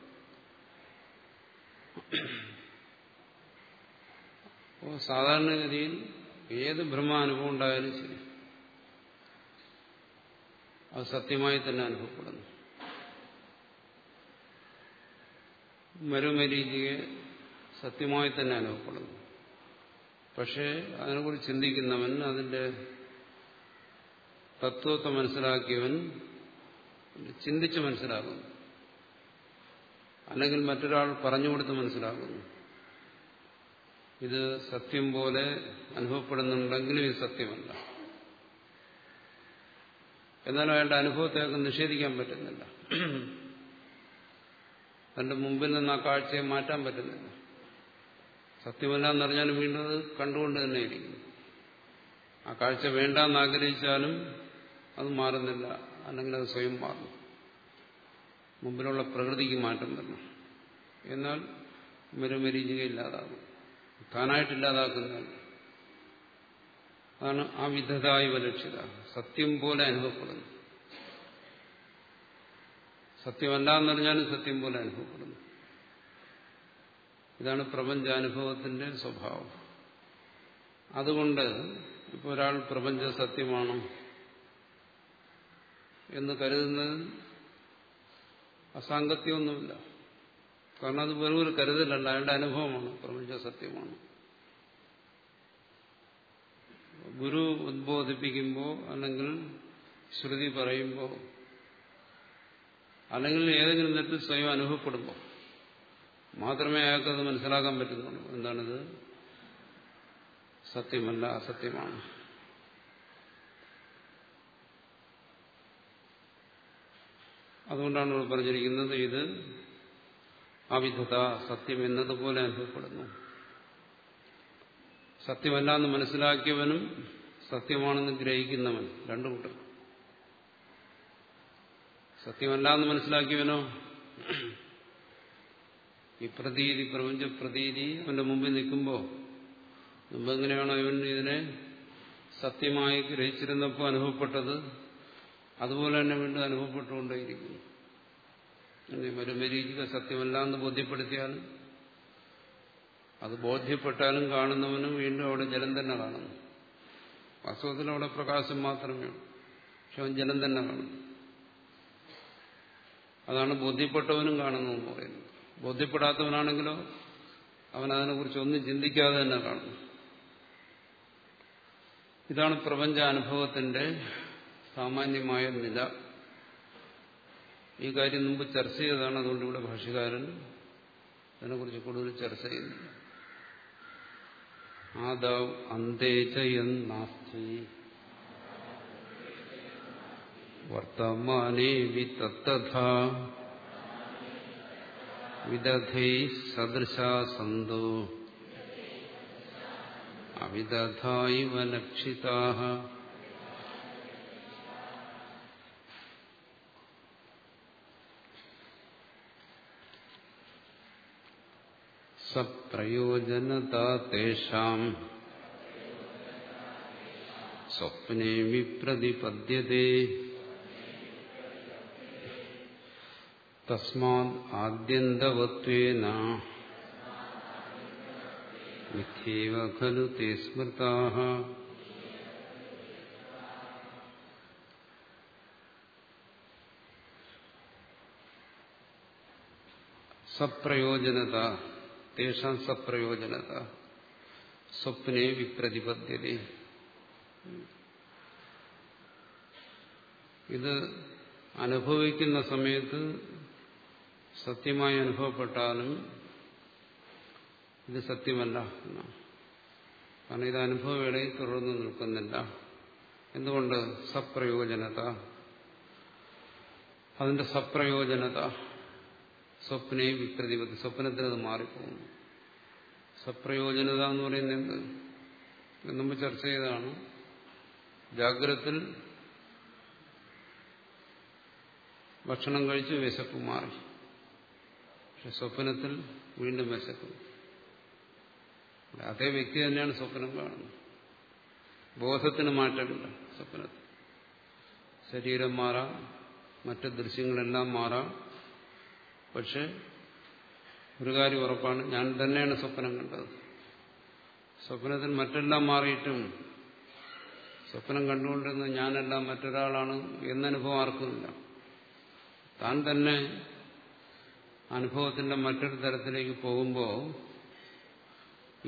അപ്പോൾ സാധാരണഗതിയിൽ ഏത് ഭ്രമാനുഭവം ഉണ്ടായാലും ശരി. അത് സത്യമായി തന്നെ അനുഭവപ്പെടുന്നു. മരുമരീചിയെ സത്യമായി തന്നെ അനുഭവപ്പെടുന്നു. പക്ഷേ അതിനെക്കുറിച്ച് ചിന്തിക്കുന്നവൻ അതിന്റെ തത്വത്തെ മനസ്സിലാക്കിയവൻ ചിന്തിച്ച് മനസ്സിലാക്കുന്നു. അല്ലെങ്കിൽ മറ്റൊരാൾ പറഞ്ഞുകൊടുത്ത് മനസ്സിലാക്കുന്നു. ഇത് സത്യം പോലെ അനുഭവപ്പെടുന്നുണ്ടെങ്കിലും ഇത് സത്യമല്ല. എന്നാലും അയാളുടെ അനുഭവത്തെ നിഷേധിക്കാൻ പറ്റുന്നില്ല. തന്റെ മുമ്പിൽ നിന്ന് ആ കാഴ്ചയെ മാറ്റാൻ പറ്റുന്നില്ല. സത്യമല്ല എന്നറിഞ്ഞാലും വീണ്ടും അത് കണ്ടുകൊണ്ട് തന്നെ ഇരിക്കുന്നു. ആ കാഴ്ച വേണ്ടെന്ന് ആഗ്രഹിച്ചാലും അത് മാറുന്നില്ല. അല്ലെങ്കിൽ അത് സ്വയം മാറുന്നു. മുമ്പിലുള്ള പ്രകൃതിക്ക് മാറ്റം വരണം. എന്നാൽ മരുമരീചിക ഇല്ലാതാകും. താനായിട്ടില്ലാതാക്കുന്നതല്ല അതാണ് ആ വിധതായി വലക്ഷിത സത്യം പോലെ അനുഭവപ്പെടുന്നു. സത്യമല്ല എന്നറിഞ്ഞാലും സത്യം പോലെ അനുഭവപ്പെടുന്നു. ഇതാണ് പ്രപഞ്ചാനുഭവത്തിന്റെ സ്വഭാവം. അതുകൊണ്ട് ഇപ്പോൾ ഒരാൾ പ്രപഞ്ച സത്യമാണോ എന്ന് കരുതുന്നത് അസാങ്കത്യമൊന്നുമില്ല കാരണം അത് വെറും ഒരു കരുതലല്ല അയാളുടെ അനുഭവമാണ് പ്രപഞ്ച സത്യമാണ്. ഗുരു ഉദ്ബോധിപ്പിക്കുമ്പോൾ അല്ലെങ്കിൽ ശ്രുതി പറയുമ്പോൾ അല്ലെങ്കിൽ ഏതെങ്കിലും തരത്തിൽ സ്വയം അനുഭവപ്പെടുമ്പോൾ മാത്രമേ അയാൾക്കത് മനസ്സിലാക്കാൻ പറ്റുന്നുള്ളൂ എന്താണിത്? സത്യമല്ല അസത്യമാണ്. അതുകൊണ്ടാണ് ഇവിടെ പറഞ്ഞിരിക്കുന്നത് ഇത് അവിധത സത്യം എന്നതുപോലെ അനുഭവപ്പെടുന്നു. സത്യമല്ല എന്ന് മനസ്സിലാക്കിയവനും സത്യമാണെന്ന് ഗ്രഹിക്കുന്നവൻ രണ്ടു കൂട്ടർ. സത്യമല്ല എന്ന് മനസ്സിലാക്കിയവനോ? ഈ പ്രതീതി പ്രപഞ്ച പ്രതീതി അവന്റെ മുമ്പിൽ നിൽക്കുമ്പോൾ മുമ്പ് എങ്ങനെയാണോ ഇവൻ ഇതിനെ സത്യമായി ഗ്രഹിച്ചിരുന്നപ്പോൾ അനുഭവപ്പെട്ടത്? അതുപോലെ തന്നെ വീണ്ടും അനുഭവപ്പെട്ടുകൊണ്ടേയിരിക്കുന്നു. മരുമരീചിക സത്യമല്ല എന്ന് ബോധ്യപ്പെടുത്തിയാലും അത് ബോധ്യപ്പെട്ടാലും കാണുന്നവനും വീണ്ടും അവിടെ ജലം തന്നെ കാണുന്നു. വാസ്തവത്തിൽ അവിടെ പ്രകാശം മാത്രമേ ഉള്ളൂ. പക്ഷെ അവൻ ജലം തന്നെ കാണുന്നു. അതാണ് ബോധ്യപ്പെട്ടവനും കാണുന്നതെന്ന് പറയുന്നത്. ബോധ്യപ്പെടാത്തവനാണെങ്കിലോ അവൻ അതിനെക്കുറിച്ച് ഒന്നും ചിന്തിക്കാതെ തന്നെ കാണുന്നു. ഇതാണ് പ്രപഞ്ചാനുഭവത്തിന്റെ സാമാന്യമായ നില. ഈ കാര്യം മുമ്പ് ചർച്ച ചെയ്തതാണ്. അതുകൊണ്ട് ഇവിടെ ഭാഷകാരൻ അതിനെക്കുറിച്ച് കൂടുതൽ ചർച്ച ചെയ്യുന്നില്ല ആദാവ് അന്തേചയന്നാസ്തി വർത്തമാനേവി തത്തഥാ. വിദധൈ സദൃശാ സന്തോ. ഇവ ലക്ഷിതാഹ. സപ്രയോജനതാ തേഷാം. സ്വപ്നെ വിപ്രതിപദ്യത്തെ തസ്മാത് ആദ്യന്തവത്വേന. മിഥ്യേവ ഖലു തേ സ്മൃതാഃ സപ്രയോജനത തേഷാം സപ്രയോജനത സ്വപ്നെ വിപ്രതിപദ്ധ്യത ഇത് അനുഭവിക്കുന്ന സമയത്ത് സത്യമായി അനുഭവപ്പെട്ടാലും ഇത് സത്യമല്ല എന്നാണ്. കാരണം ഇത് അനുഭവവേളയിൽ തുടർന്ന് നിൽക്കുന്നില്ല. എന്തുകൊണ്ട്? സപ്രയോജനത. അതിന്റെ സപ്രയോജനത. സ്വപ്നെ വിപ്രതിപത്തി സ്വപ്നത്തിനത് മാറിപ്പോകുന്നു. സ്വപ്രയോജനത എന്ന് പറയുന്നത് എന്ത്? നമ്മൾ ചർച്ച ചെയ്തതാണ്. ജാഗ്രത്തിൽ ഭക്ഷണം കഴിച്ച് വിശപ്പ് മാറി. പക്ഷെ സ്വപ്നത്തിൽ വീണ്ടും വിശപ്പ്. അതേ വ്യക്തി തന്നെയാണ് സ്വപ്നം കാണുന്നത്. ബോധത്തിന് മാറ്റമില്ല സ്വപ്നത്തിൽ. ശരീരം മാറാം മറ്റ് ദൃശ്യങ്ങളെല്ലാം മാറാം. പക്ഷെ ഒരു കാര്യം ഉറപ്പാണ്. ഞാൻ തന്നെയാണ് സ്വപ്നം കണ്ടത്. സ്വപ്നത്തിൽ മറ്റെല്ലാം മാറിയിട്ടും സ്വപ്നം കണ്ടുകൊണ്ടിരുന്ന ഞാനല്ല മറ്റൊരാളാണ് എന്നനുഭവം ആർക്കുമില്ല. താൻ തന്നെ അനുഭവത്തിന്റെ മറ്റൊരു തരത്തിലേക്ക് പോകുമ്പോൾ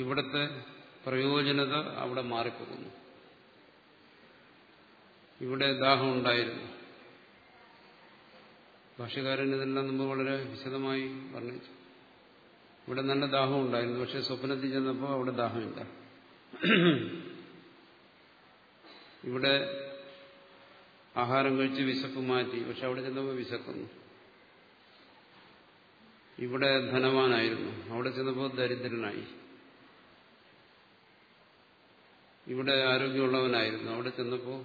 ഇവിടുത്തെ പ്രയോജനത അവിടെ മാറിപ്പോകുന്നു. ഇവിടെ ദാഹം ഉണ്ടായിരുന്നു. ഭാഷകാരൻ ഇതെല്ലാം നമ്മൾ വളരെ വിശദമായി വർണിച്ചു. ഇവിടെ നല്ല ദാഹം ഉണ്ടായിരുന്നു. പക്ഷെ സ്വപ്നത്തിൽ ചെന്നപ്പോൾ അവിടെ ദാഹമില്ല. ഇവിടെ ആഹാരം കഴിച്ച് വിശപ്പ് മാറ്റി. പക്ഷെ അവിടെ ചെന്നപ്പോൾ വിശക്കുന്നു. ഇവിടെ ധനവാനായിരുന്നു. അവിടെ ചെന്നപ്പോൾ ദരിദ്രനായി. ഇവിടെ ആരോഗ്യമുള്ളവനായിരുന്നു. അവിടെ ചെന്നപ്പോൾ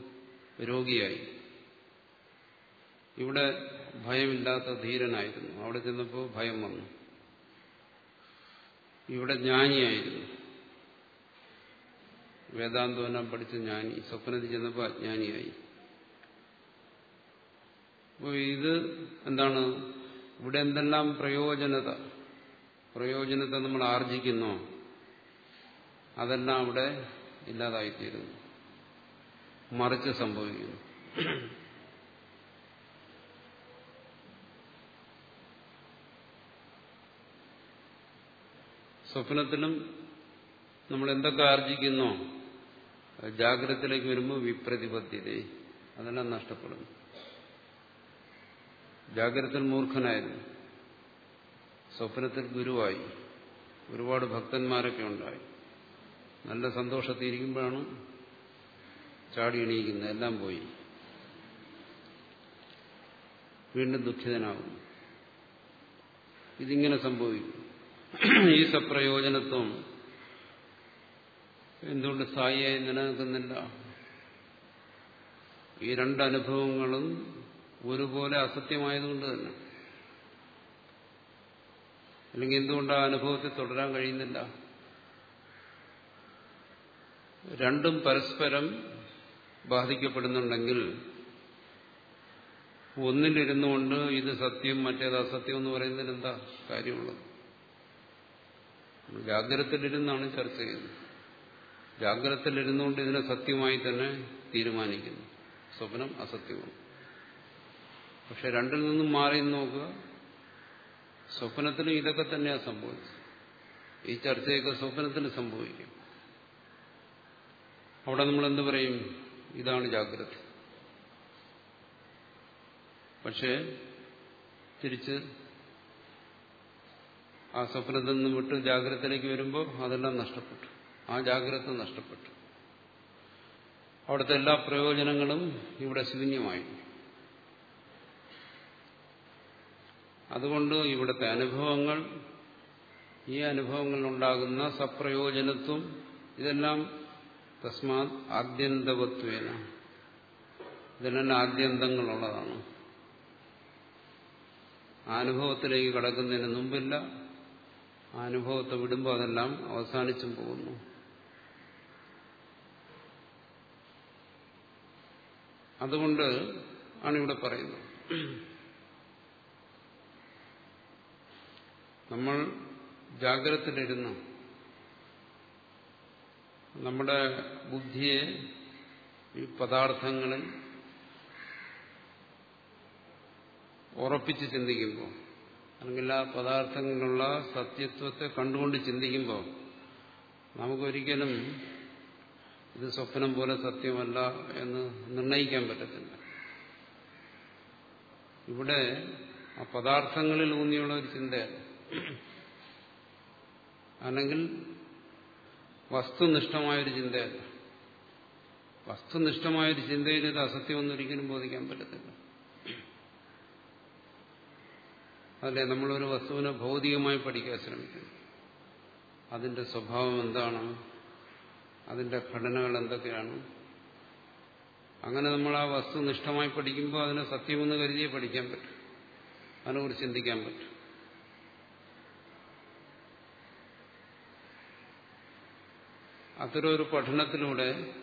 രോഗിയായി. ഇവിടെ ഭയമില്ലാത്ത ധീരനായിരുന്നു. അവിടെ ചെന്നപ്പോൾ ഭയം വന്നു. ഇവിടെ ജ്ഞാനിയായിരുന്നു. വേദാന്തവനം പഠിച്ച ജ്ഞാനി സ്വപ്നത്തിൽ ചെന്നപ്പോൾ അജ്ഞാനിയായി. അപ്പോൾ ഇത് എന്താണ്? ഇവിടെ എന്തെല്ലാം പ്രയോജനത? പ്രയോജനത നമ്മൾ ആർജിക്കുന്നു? അതെല്ലാം അവിടെ ഇല്ലാതായിത്തീരുന്നു. മറിച്ച് സംഭവിക്കുന്നു. സ്വപ്നത്തിലും നമ്മൾ എന്തൊക്കെ ആർജിക്കുന്നോ ജാഗ്രതത്തിലേക്ക് വരുമ്പോൾ വിപ്രതിപദ്ധ്യത അതെല്ലാം നഷ്ടപ്പെടുന്നു. ജാഗ്രതത്തിൽ മൂർഖനായിരുന്നു. സ്വപ്നത്തിൽ ഗുരുവായി. ഒരുപാട് ഭക്തന്മാരൊക്കെ ഉണ്ടായി. നല്ല സന്തോഷത്തിരിക്കുമ്പോഴാണ് ചാടി എണീക്കുന്നത്. എല്ലാം പോയി. വീണ്ടും ദുഃഖിതനാകുന്നു ഇതിങ്ങനെ സംഭവിക്കും. ഈ സപ്രയോജനത്വം എന്തുകൊണ്ട് സ്ഥായിയായി നിലനിൽക്കുന്നില്ല? ഈ രണ്ടനുഭവങ്ങളും ഒരുപോലെ അസത്യമായതുകൊണ്ട് തന്നെ. അല്ലെങ്കിൽ എന്തുകൊണ്ട് ആ അനുഭവത്തെ തുടരാൻ കഴിയുന്നില്ല? രണ്ടും പരസ്പരം ബാധിക്കപ്പെടുന്നുണ്ടെങ്കിൽ ഒന്നിലിരുന്നുകൊണ്ട് ഇത് സത്യം മറ്റേത് അസത്യം എന്ന് പറയുന്നതിന് എന്താ കാര്യമുള്ളത്? ജാഗ്രതത്തിലിരുന്നാണ് ചർച്ച ചെയ്യുന്നത്. ജാഗ്രതത്തിലിരുന്നുകൊണ്ട് ഇതിനെ സത്യമായി തന്നെ തീരുമാനിക്കുന്നു. സ്വപ്നം അസത്യമാണ്. പക്ഷെ രണ്ടിൽ നിന്നും മാറി നോക്കുക സ്വപ്നത്തിലും ഇതൊക്കെ തന്നെയാണ് സംഭവിച്ചത്. ഈ ചർച്ചയൊക്കെ സ്വപ്നത്തിന് സംഭവിക്കും. അവിടെ നമ്മൾ എന്ത് പറയും? ഇതാണ് ജാഗ്രത. പക്ഷേ തിരിച്ച് ആ സ്വപ്നത്തിൽ നിന്ന് വിട്ട് ജാഗ്രതയിലേക്ക് വരുമ്പോൾ അതെല്ലാം നഷ്ടപ്പെട്ടു. ആ ജാഗ്രത നഷ്ടപ്പെട്ടു. അവിടുത്തെ എല്ലാ പ്രയോജനങ്ങളും ഇവിടെ ശൂന്യമായി. അതുകൊണ്ട് ഇവിടുത്തെ അനുഭവങ്ങൾ ഈ അനുഭവങ്ങളിലുണ്ടാകുന്ന സപ്രയോജനത്വം ഇതെല്ലാം തസ്മാത് ആദ്യന്തവത്വേന. ഇതെല്ലാം ആദ്യന്തങ്ങളുള്ളതാണ്. അനുഭവത്തിലേക്ക് കടക്കുന്നതിന് മുമ്പില്ല. ആ അനുഭവത്തെ വിടുമ്പോൾ അതെല്ലാം അവസാനിച്ചും പോകുന്നു. അതുകൊണ്ട് ആണ് ഇവിടെ പറയുന്നത്. നമ്മൾ ജാഗ്രതയിലിരുന്ന് നമ്മുടെ ബുദ്ധിയെ ഈ പദാർത്ഥങ്ങളിൽ ഉറപ്പിച്ച് ചിന്തിക്കുമ്പോൾ അല്ലെങ്കിൽ ആ പദാർത്ഥങ്ങളിലുള്ള സത്യത്വത്തെ കണ്ടുകൊണ്ട് ചിന്തിക്കുമ്പോൾ നമുക്കൊരിക്കലും ഇത് സ്വപ്നം പോലെ സത്യമല്ല എന്ന് നിർണയിക്കാൻ പറ്റത്തില്ല. ഇവിടെ ആ പദാർത്ഥങ്ങളിൽ ഊന്നിയുള്ള ഒരു ചിന്തയാണ്. അല്ലെങ്കിൽ വസ്തുനിഷ്ഠമായൊരു ചിന്തയല്ല. വസ്തുനിഷ്ഠമായൊരു ചിന്തയിൽ ഇത് അസത്യമൊന്നും ഒരിക്കലും ബോധിക്കാൻ പറ്റത്തില്ല. അല്ലെ നമ്മളൊരു വസ്തുവിനെ ഭൗതികമായി പഠിക്കാൻ ശ്രമിക്കുന്നു. അതിന്റെ സ്വഭാവം എന്താണ്? അതിന്റെ ഘടനകൾ എന്തൊക്കെയാണ്? അങ്ങനെ നമ്മൾ ആ വസ്തു നിഷ്ഠമായി പഠിക്കുമ്പോൾ അതിനെ സത്യമെന്ന് കരുതിയേ പഠിക്കാൻ പറ്റും. അതിനെക്കുറിച്ച് ചിന്തിക്കാൻ പറ്റും. അത്തരമൊരു പഠനത്തിലൂടെ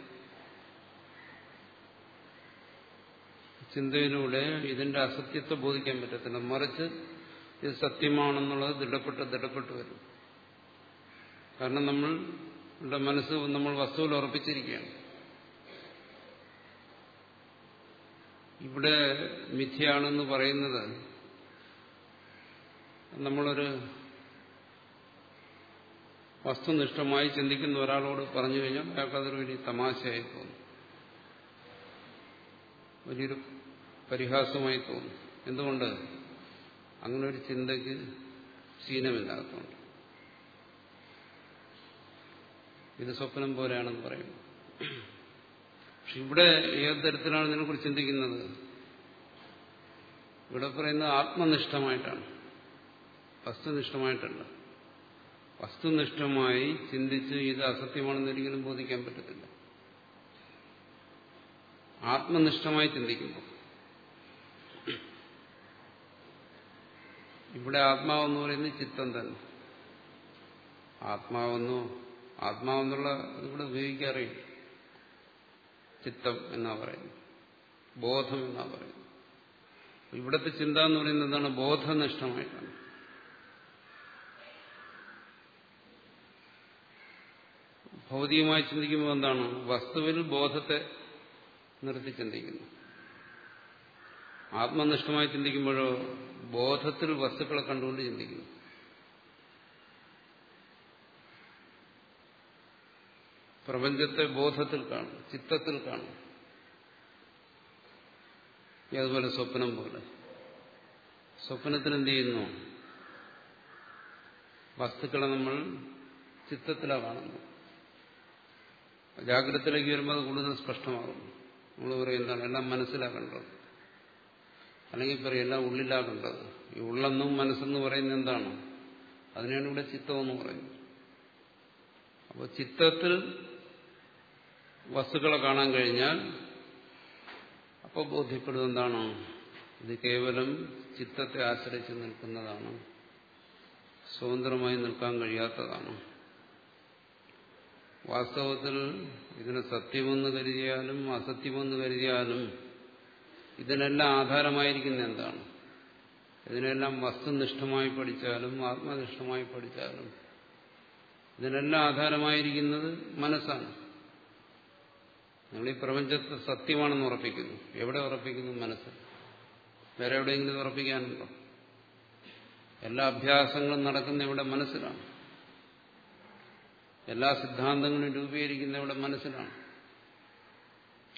ചിന്തയിലൂടെ ഇതിന്റെ അസത്യത്തെ ബോധിക്കാൻ പറ്റത്തില്ല. മറിച്ച് ഇത് സത്യമാണെന്നുള്ളത് ദൃഢപ്പെട്ട് ദൃഢപ്പെട്ട് വരും. കാരണം നമ്മൾ നമ്മുടെ മനസ്സ് നമ്മൾ വസ്തുവിൽ ഉറപ്പിച്ചിരിക്കുകയാണ്. ഇവിടെ മിഥ്യയാണെന്ന് പറയുന്നത് നമ്മളൊരു വസ്തുനിഷ്ഠമായി ചിന്തിക്കുന്ന ഒരാളോട് പറഞ്ഞു കഴിഞ്ഞാൽ അയാൾക്കതൊരു വലിയ തമാശയായി തോന്നും. വലിയൊരു പരിഹാസമായി തോന്നും. എന്തുകൊണ്ട്? അങ്ങനെ ഒരു ചിന്തയ്ക്ക് ശീലമില്ലാത്തതുകൊണ്ട് ഇത് സ്വപ്നം പോലെയാണെന്ന് പറയും. പക്ഷെ ഇവിടെ ഏത് തരത്തിലാണ് ഇതിനെക്കുറിച്ച് ചിന്തിക്കുന്നത്? ഇവിടെ പറയുന്നത് ആത്മനിഷ്ഠമായിട്ടാണ്. വസ്തുനിഷ്ഠമായിട്ടല്ല. വസ്തുനിഷ്ഠമായി ചിന്തിച്ച് ഇത് അസത്യമാണെന്ന് ഒരിക്കലും ബോധിക്കാൻ പറ്റത്തില്ല. ആത്മനിഷ്ഠമായി ചിന്തിക്കുമ്പോൾ ഇവിടെ ആത്മാവെന്ന് പറയുന്നത് ചിത്തം തന്നെ. ആത്മാവെന്നോ ആത്മാവെന്നുള്ള ഇവിടെ ഉപയോഗിക്കാറില്ല. ചിത്തം എന്നാ പറയുന്നത്. ബോധം എന്നാ പറയുന്നത്. ഇവിടുത്തെ ചിന്ത എന്ന് പറയുന്നത് എന്താണ്? ബോധനിഷ്ഠമായിട്ടാണ്. ഭൗതികമായി ചിന്തിക്കുമ്പോൾ എന്താണ്? വസ്തുവിൽ ബോധത്തെ നിർത്തി ചിന്തിക്കുന്നു. ആത്മനിഷ്ഠമായി ചിന്തിക്കുമ്പോഴോ ബോധത്തിൽ വസ്തുക്കളെ കണ്ടുകൊണ്ട് ചിന്തിക്കുന്നു. പ്രപഞ്ചത്തെ ബോധത്തിൽ കാണും ചിത്തത്തിൽ കാണും. അതുപോലെ സ്വപ്നം പോലെ. സ്വപ്നത്തിൽ എന്ത് ചെയ്യുന്നു വസ്തുക്കളെ നമ്മൾ ചിത്തത്തിലാണ് കാണുന്നു ജാഗ്രതത്തിലേക്ക് വരുമ്പോൾ അത് കൂടുതൽ സ്പഷ്ടമാകും നമ്മൾ പറയും എന്താണ്? എല്ലാം മനസ്സിലാക്കേണ്ടത് അല്ലെങ്കിൽ പറയല്ല ഉള്ളിലാകേണ്ടത്. ഈ ഉള്ളെന്നും മനസ്സെന്ന് പറയുന്നത് എന്താണ്? അതിനാണ് ഇവിടെ ചിത്തമെന്ന് പറയുന്നത്. അപ്പോൾ ചിത്തത്തിൽ വസ്തുക്കളെ കാണാൻ കഴിഞ്ഞാൽ അപ്പോൾ ബോധ്യപ്പെടുന്നത് എന്താണ്? ഇത് കേവലം ചിത്തത്തെ ആശ്രയിച്ച് നിൽക്കുന്നതാണ്. സ്വതന്ത്രമായി നിൽക്കാൻ കഴിയാത്തതാണ്. വാസ്തവത്തിൽ ഇതിനെ സത്യമെന്ന് കരുതിയാലും അസത്യമെന്ന് കരുതിയാലും ഇതിനെല്ലാം ആധാരമായിരിക്കുന്ന എന്താണ്? ഇതിനെല്ലാം വസ്തുനിഷ്ഠമായി പഠിച്ചാലും ആത്മനിഷ്ഠമായി പഠിച്ചാലും ഇതിനെല്ലാം ആധാരമായിരിക്കുന്നത് മനസ്സാണ്. നിങ്ങൾ ഈ പ്രപഞ്ചത്തെ സത്യമാണെന്ന് ഉറപ്പിക്കുന്നു. എവിടെ ഉറപ്പിക്കുന്നു? മനസ്സ്. വേറെ എവിടെയെങ്കിലും ഉറപ്പിക്കാനുണ്ടോ? എല്ലാ അഭ്യാസങ്ങളും നടക്കുന്ന ഇവിടെ മനസ്സിലാണ്. എല്ലാ സിദ്ധാന്തങ്ങളും രൂപീകരിക്കുന്ന ഇവിടെ മനസ്സിലാണ്.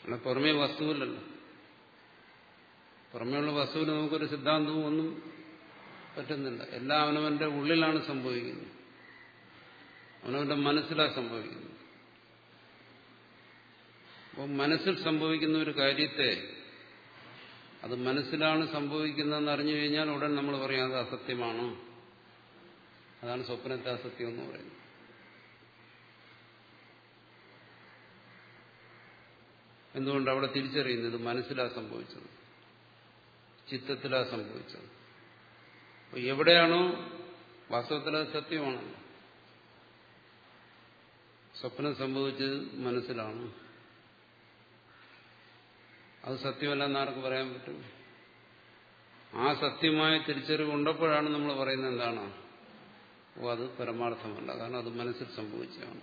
അവിടെ പുറമേ വസ്തുവില്ലല്ലോ. പുറമേയുള്ള വസ്തുവിന് നമുക്കൊരു സിദ്ധാന്തവും ഒന്നും പറ്റുന്നില്ല. എല്ലാം അവനവന്റെ ഉള്ളിലാണ് സംഭവിക്കുന്നത്. അവനവന്റെ മനസ്സിലാണ് സംഭവിക്കുന്നത്. അപ്പോൾ മനസ്സിൽ സംഭവിക്കുന്ന ഒരു കാര്യത്തെ അത് മനസ്സിലാണ് സംഭവിക്കുന്നതെന്ന് അറിഞ്ഞു കഴിഞ്ഞാൽ ഉടൻ നമ്മൾ പറയാം അത് അസത്യമാണ്? അതാണ് സ്വപ്നത്തെ അസത്യം എന്ന് പറയുന്നത്. എന്തുകൊണ്ട് അവിടെ തിരിച്ചറിയുന്നത്? മനസ്സിലാ സംഭവിച്ചത്. ചിത്തത്തിലാ സംഭവിച്ചത്. എവിടെയാണോ വാസ്തവത്തിൽ അത് സത്യമാണ് സ്വപ്നം സംഭവിച്ചത് മനസ്സിലാണ്. അത് സത്യമല്ലെന്ന് ആർക്ക് പറയാൻ പറ്റും? ആ സത്യമായ തിരിച്ചറിവ് ഉണ്ടപ്പോഴാണ് നമ്മൾ പറയുന്നത് എന്താണ്? ഓ അത് പരമാർത്ഥമല്ല. കാരണം അത് മനസ്സിൽ സംഭവിച്ചതാണ്.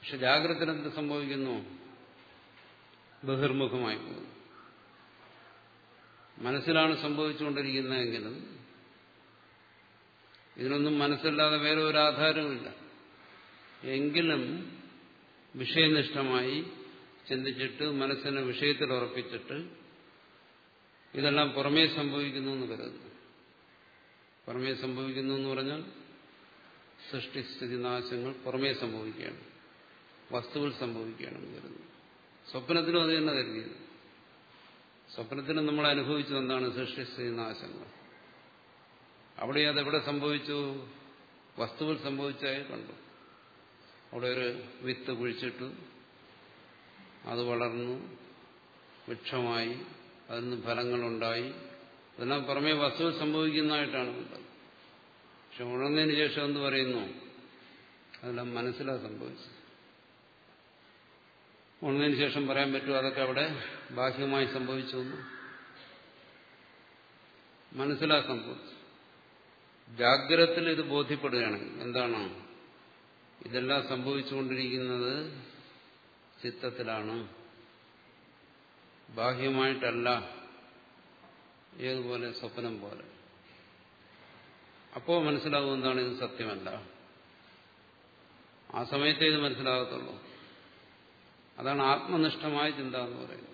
പക്ഷെ ജാഗ്രത എന്ത് സംഭവിക്കുന്നു? ബഹിർമുഖമായി പോകുന്നു. മനസ്സിലാണ് സംഭവിച്ചുകൊണ്ടിരിക്കുന്നതെങ്കിലും ഇതിനൊന്നും മനസ്സില്ലാതെ വേറെ ഒരു ആധാരവുമില്ല. എങ്കിലും വിഷയനിഷ്ഠമായി ചിന്തിച്ചിട്ട് മനസ്സിനെ വിഷയത്തിൽ ഉറപ്പിച്ചിട്ട് ഇതെല്ലാം പുറമേ സംഭവിക്കുന്നു എന്ന് കരുതുന്നു. പുറമേ സംഭവിക്കുന്നു എന്ന് പറഞ്ഞാൽ സൃഷ്ടിസ്ഥിതി നാശങ്ങൾ പുറമേ സംഭവിക്കുകയാണ്. വസ്തുവിൽ സംഭവിക്കുകയാണെന്ന് കരുതുന്നു. സ്വപ്നത്തിനും അത് തന്നെ കരുതിയത്. സ്വപ്നത്തിന് നമ്മൾ അനുഭവിച്ചു എന്താണ്? സൃഷ്ടിച്ചിരുന്ന ആശങ്ക അവിടെ അതെവിടെ സംഭവിച്ചു? വസ്തുവിൽ സംഭവിച്ചായി കണ്ടു. അവിടെ ഒരു വിത്ത് കുഴിച്ചിട്ടു. അത് വളർന്നു. വൃക്ഷമായി. അതിൽ നിന്ന് ഫലങ്ങളുണ്ടായി. അതെല്ലാം പുറമേ വസ്തുവിൽ സംഭവിക്കുന്നതായിട്ടാണ് കണ്ടത്. പക്ഷെ ഉണർന്നതിന് ശേഷം എന്ത് പറയുന്നു? അതെല്ലാം മനസ്സിലാ സംഭവിച്ചത്. ഉണർന്നതിന് ശേഷം പറയാൻ പറ്റുമോ അതൊക്കെ അവിടെ ബാഹ്യമായി സംഭവിച്ചു എന്ന്? മനസ്സിലാ സംഭവിച്ചു ജാഗ്രതത്തിൽ ഇത് ബോധ്യപ്പെടുകയാണെങ്കിൽ എന്താണ്? ഇതെല്ലാം സംഭവിച്ചുകൊണ്ടിരിക്കുന്നത് ചിത്തത്തിലാണ്. ബാഹ്യമായിട്ടല്ല. ഏതുപോലെ? സ്വപ്നം പോലെ. അപ്പോൾ മനസ്സിലാവും എന്താണ് ഇത് സത്യമല്ല? ആ സമയത്തേ ഇത് മനസ്സിലാകത്തുള്ളൂ. അതാണ് ആത്മനിഷ്ഠമായ ചിന്ത എന്ന് പറയുന്നത്.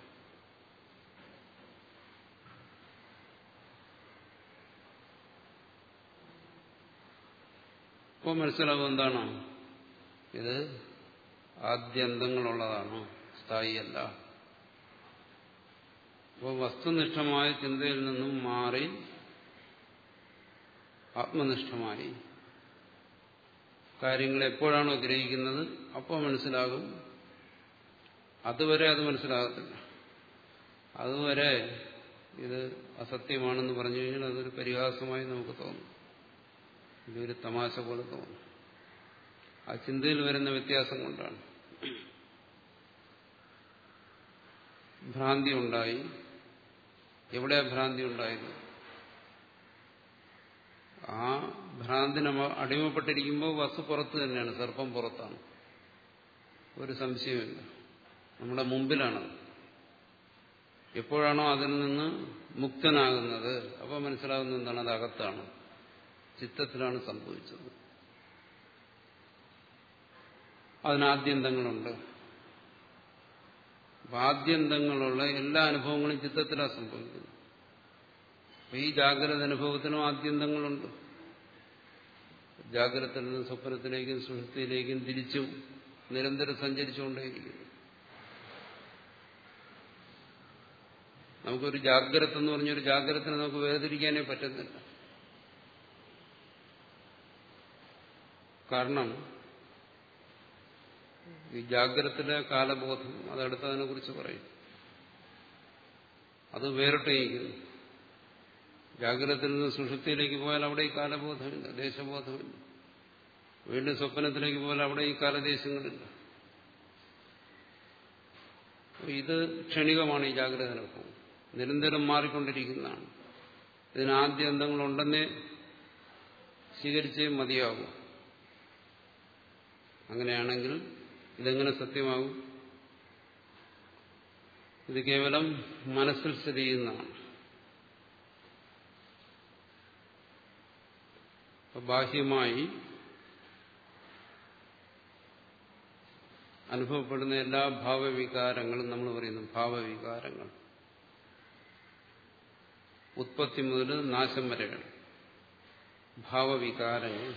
ഇപ്പോൾ മനസ്സിലാവും എന്താണോ? ഇത് ആദ്യന്തങ്ങളുള്ളതാണോ സ്ഥായിയല്ല. അപ്പോൾ വസ്തുനിഷ്ഠമായ ചിന്തയിൽ നിന്നും മാറി ആത്മനിഷ്ഠമായി. കാര്യങ്ങൾ എപ്പോഴാണോ ഗ്രഹിക്കുന്നത്? അപ്പോൾ മനസ്സിലാകും അതുവരെ അത് മനസ്സിലാകത്തില്ല. അതുവരെ ഇത് അസത്യമാണെന്ന് പറഞ്ഞു കഴിഞ്ഞാൽ അതൊരു പരിഹാസമായി നമുക്ക് തോന്നും. ഇതൊരു തമാശ പോലെ തോന്നും. ആ ചിന്തയിൽ വരുന്ന വ്യത്യാസം കൊണ്ടാണ്. ഭ്രാന്തി ഉണ്ടായി. എവിടെയാ ഭ്രാന്തി ഉണ്ടായത്? ആ ഭ്രാന്തിന് അടിമപ്പെട്ടിരിക്കുമ്പോൾ വസ്തു പുറത്ത് തന്നെയാണ് സർപ്പം പുറത്താണ്. ഒരു സംശയമില്ല നമ്മുടെ മുമ്പിലാണ് എപ്പോഴാണോ അതിൽ നിന്ന് മുക്തനാകുന്നത് അപ്പോൾ മനസ്സിലാകുന്ന എന്താണ്? അത് അകത്താണ്. ചിത്തത്തിലാണ് സംഭവിച്ചത്. അതിനാദ്യന്തങ്ങളുണ്ട്. ആദ്യന്തങ്ങളുള്ള എല്ലാ അനുഭവങ്ങളും ചിത്തത്തിലാണ് സംഭവിക്കുന്നത്. ഈ ജാഗ്രത അനുഭവത്തിനും ആദ്യന്തങ്ങളുണ്ട്. ജാഗ്രതത്തിൽ നിന്ന് സ്വപ്നത്തിലേക്കും സുഹൃത്തിയിലേക്കും തിരിച്ചും നിരന്തരം സഞ്ചരിച്ചുകൊണ്ടേയിരിക്കുന്നു. നമുക്കൊരു ജാഗ്രത എന്ന് പറഞ്ഞൊരു ജാഗ്രതനെ നമുക്ക് വേർതിരിക്കാനേ പറ്റുന്നില്ല. കാരണം ഈ ജാഗ്രതത്തിലെ കാലബോധം അതടുത്തതിനെ കുറിച്ച് പറയും. അത് വേറിട്ടേക്കുന്നു ജാഗ്രതത്തിൽ നിന്ന് സുഷുപ്തിയിലേക്ക് പോയാൽ അവിടെ ഈ കാലബോധമില്ല ദേശബോധമില്ല. വീണ്ടും സ്വപ്നത്തിലേക്ക് പോയാൽ അവിടെ ഈ കാലദേശങ്ങളില്ല. ഇത് ക്ഷണികമാണ് ഈ ജാഗ്രത നിരന്തരം മാറിക്കൊണ്ടിരിക്കുന്നതാണ്. ഇതിന് ആദ്യ അന്തങ്ങളുണ്ടെന്നേ സ്വീകരിച്ചേ മതിയാകും. അങ്ങനെയാണെങ്കിൽ ഇതെങ്ങനെ സത്യമാകും? ഇത് കേവലം മനസ്സിൽ സ്ഥിതി ചെയ്യുന്നതാണ്. ബാഹ്യമായി അനുഭവപ്പെടുന്ന എല്ലാ ഭാവവികാരങ്ങളും നമ്മൾ പറയുന്നു ഭാവവികാരങ്ങൾ. ഉത്പത്തി മുതൽ നാശം വരെയാണ് ഭാവവികാരങ്ങൾ.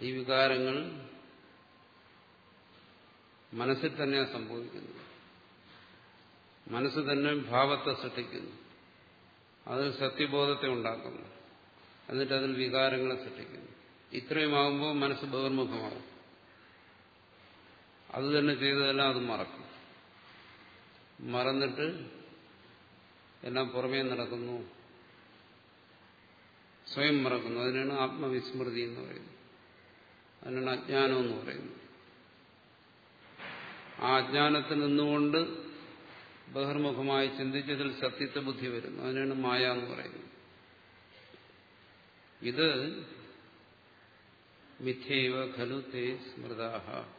ഈ വികാരങ്ങൾ മനസ്സിൽ തന്നെയാണ് സംഭവിക്കുന്നത്. മനസ്സ് തന്നെ ഭാവത്തെ സൃഷ്ടിക്കുന്നു. അതിൽ സത്യബോധത്തെ ഉണ്ടാക്കുന്നു. എന്നിട്ട് അതിൽ വികാരങ്ങളെ സൃഷ്ടിക്കുന്നു. ഇത്രയുമാകുമ്പോൾ മനസ്സ് ബഹിർമുഖമാകും. അത് തന്നെ ചെയ്തതെല്ലാം അത് മറക്കും. മറന്നിട്ട് എല്ലാം പുറമേ നടക്കുന്നു. സ്വയം മറക്കുന്നു. അതിനാണ് ആത്മവിസ്മൃതി എന്ന് പറയുന്നത്. അതിനാണ് അജ്ഞാനം എന്ന് പറയുന്നത്. ആ അജ്ഞാനത്തിൽ നിന്നുകൊണ്ട് ബഹിർമുഖമായി ചിന്തിച്ചതിൽ സത്യത്തെ ബുദ്ധി വരുന്നു. അതിനാണ് മായ എന്ന് പറയുന്നത്. ഇത് മിഥ്യൈവ ഖലു തേ സ്മൃതാഹ.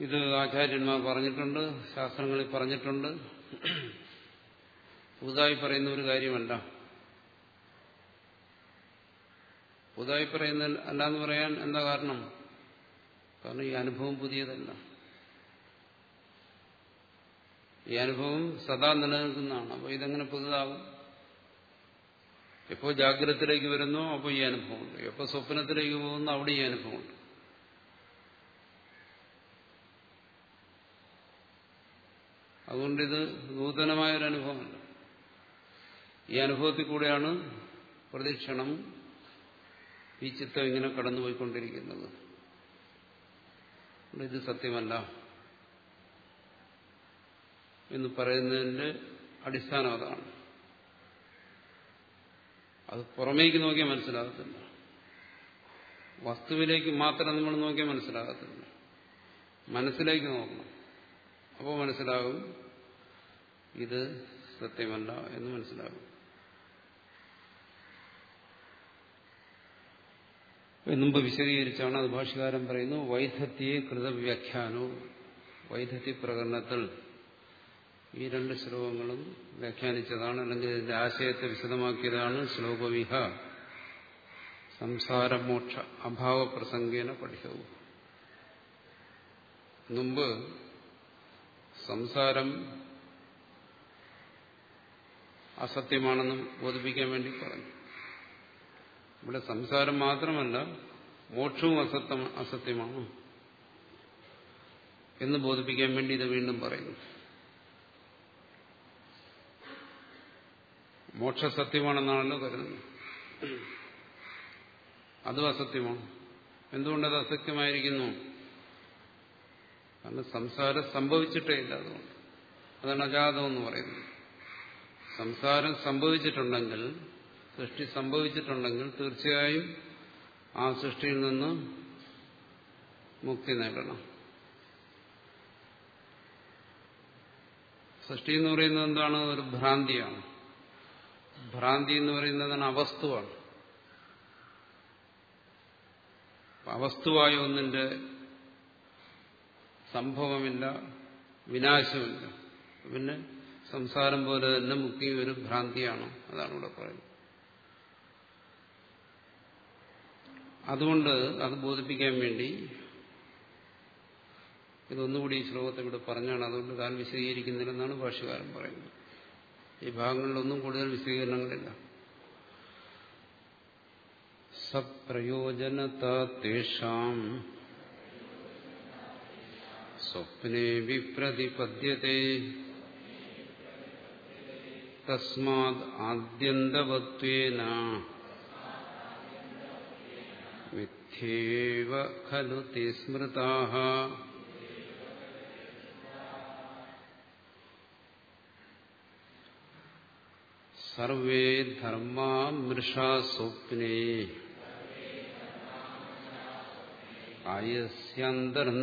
ഇത് ആചാര്യന്മാർ പറഞ്ഞിട്ടുണ്ട് ശാസ്ത്രങ്ങളിൽ പറഞ്ഞിട്ടുണ്ട്. പുതുതായി പറയുന്ന ഒരു കാര്യമല്ല. പുതുതായി പറയുന്ന അല്ലാന്ന് പറയാൻ എന്താ കാരണം? കാരണം ഈ അനുഭവം പുതിയതല്ല. ഈ അനുഭവം സദാ നിലനിൽക്കുന്നതാണ്. അപ്പോൾ ഇതെങ്ങനെ പുതുതാകും എപ്പോൾ ജാഗ്രതത്തിലേക്ക് വരുന്നോ അപ്പോൾ ഈ അനുഭവമുണ്ട്. എപ്പോൾ സ്വപ്നത്തിലേക്ക് പോകുന്നു അവിടെ ഈ അനുഭവമുണ്ട്. അതുകൊണ്ടിത് നൂതനമായൊരു ഈ അനുഭവത്തിൽ കൂടെയാണ് പ്രദക്ഷിണം ഈ ചിത്തം ഇങ്ങനെ കടന്നുപോയിക്കൊണ്ടിരിക്കുന്നത്. ഇത് സത്യമല്ല എന്ന് പറയുന്നതിന്റെ അടിസ്ഥാനം അതാണ്. അത് പുറമേക്ക് നോക്കിയാൽ മനസ്സിലാകത്തില്ല. വസ്തുവിലേക്ക് മാത്രം നമ്മൾ നോക്കിയാൽ മനസ്സിലാകത്തില്ല. മനസ്സിലേക്ക് നോക്കണം. അപ്പോൾ മനസ്സിലാകും ഇത് സത്യമല്ല എന്ന് മനസ്സിലാകും. മുമ്പ് വിശദീകരിച്ചാണ് അത് ഭാഷകാരൻ പറയുന്നു. വൈധത്യെ കൃതവ്യാഖ്യാനവും വൈധത്യ പ്രകടനത്തിൽ ഈ രണ്ട് ശ്ലോകങ്ങളും വ്യാഖ്യാനിച്ചതാണ്. അല്ലെങ്കിൽ ഇതിന്റെ ആശയത്തെ വിശദമാക്കിയതാണ് ശ്ലോകവിഹ സംസാരമോക്ഷ അഭാവ പ്രസംഗേന പഠിക്കവും മുമ്പ് സംസാരം അസത്യമാണെന്നും ബോധിപ്പിക്കാൻ വേണ്ടി പറഞ്ഞു. ഇവിടെ സംസാരം മാത്രമല്ല മോക്ഷവും അസത്യം അസത്യമാണ് എന്ന് ബോധിപ്പിക്കാൻ വേണ്ടി ഇത് വീണ്ടും പറയുന്നു. മോക്ഷ സത്യമാണെന്നാണല്ലോ കരുതുന്നത്. അതും അസത്യമാണ്. എന്തുകൊണ്ടത് അസത്യമായിരിക്കുന്നു? കാരണം സംസാരം സംഭവിച്ചിട്ടേ ഇല്ല അതുകൊണ്ട്. അതാണ് അജാതം എന്ന് പറയുന്നത്. സംസാരം സംഭവിച്ചിട്ടുണ്ടെങ്കിൽ സൃഷ്ടി സംഭവിച്ചിട്ടുണ്ടെങ്കിൽ തീർച്ചയായും ആ സൃഷ്ടിയിൽ നിന്ന് മുക്തി നേടണം. സൃഷ്ടി എന്ന് പറയുന്നത് എന്താണ്? ഒരു ഭ്രാന്തിയാണ്. ഭ്രാന്തി എന്ന് പറയുന്നതാണ് അവസ്തുവാണ്. അവസ്തുവായ ഒന്നിന്റെ സംഭവമില്ല വിനാശമില്ല പിന്നെ സംസാരം പോലെ തന്നെ മുക്തി ഒരു ഭ്രാന്തിയാണ് അതാണ് ഇവിടെ പറയുന്നത്. അതുകൊണ്ട് അത് ബോധിപ്പിക്കാൻ വേണ്ടി ഇതൊന്നുകൂടി ഈ ശ്ലോകത്തെ ഇവിടെ പറഞ്ഞാണ്. അതുകൊണ്ട് താൻ വിശദീകരിക്കുന്നില്ലെന്നാണ് ഭാഷകാരൻ പറയുന്നത്. ഈ ഭാഗങ്ങളിലൊന്നും കൂടുതൽ വിശദീകരണങ്ങളില്ല. സപ്രയോജനതേഷാം സ്വപ്നെ വിപ്രതിപദ്യത്തെ തസ്മാത് ആദ്യന്തവത്വേന മിഥ്യേവ ഖലു തേ സ്മൃതാഃ സർവേ ധർമാ മൃഷാ സ്വപ്നേ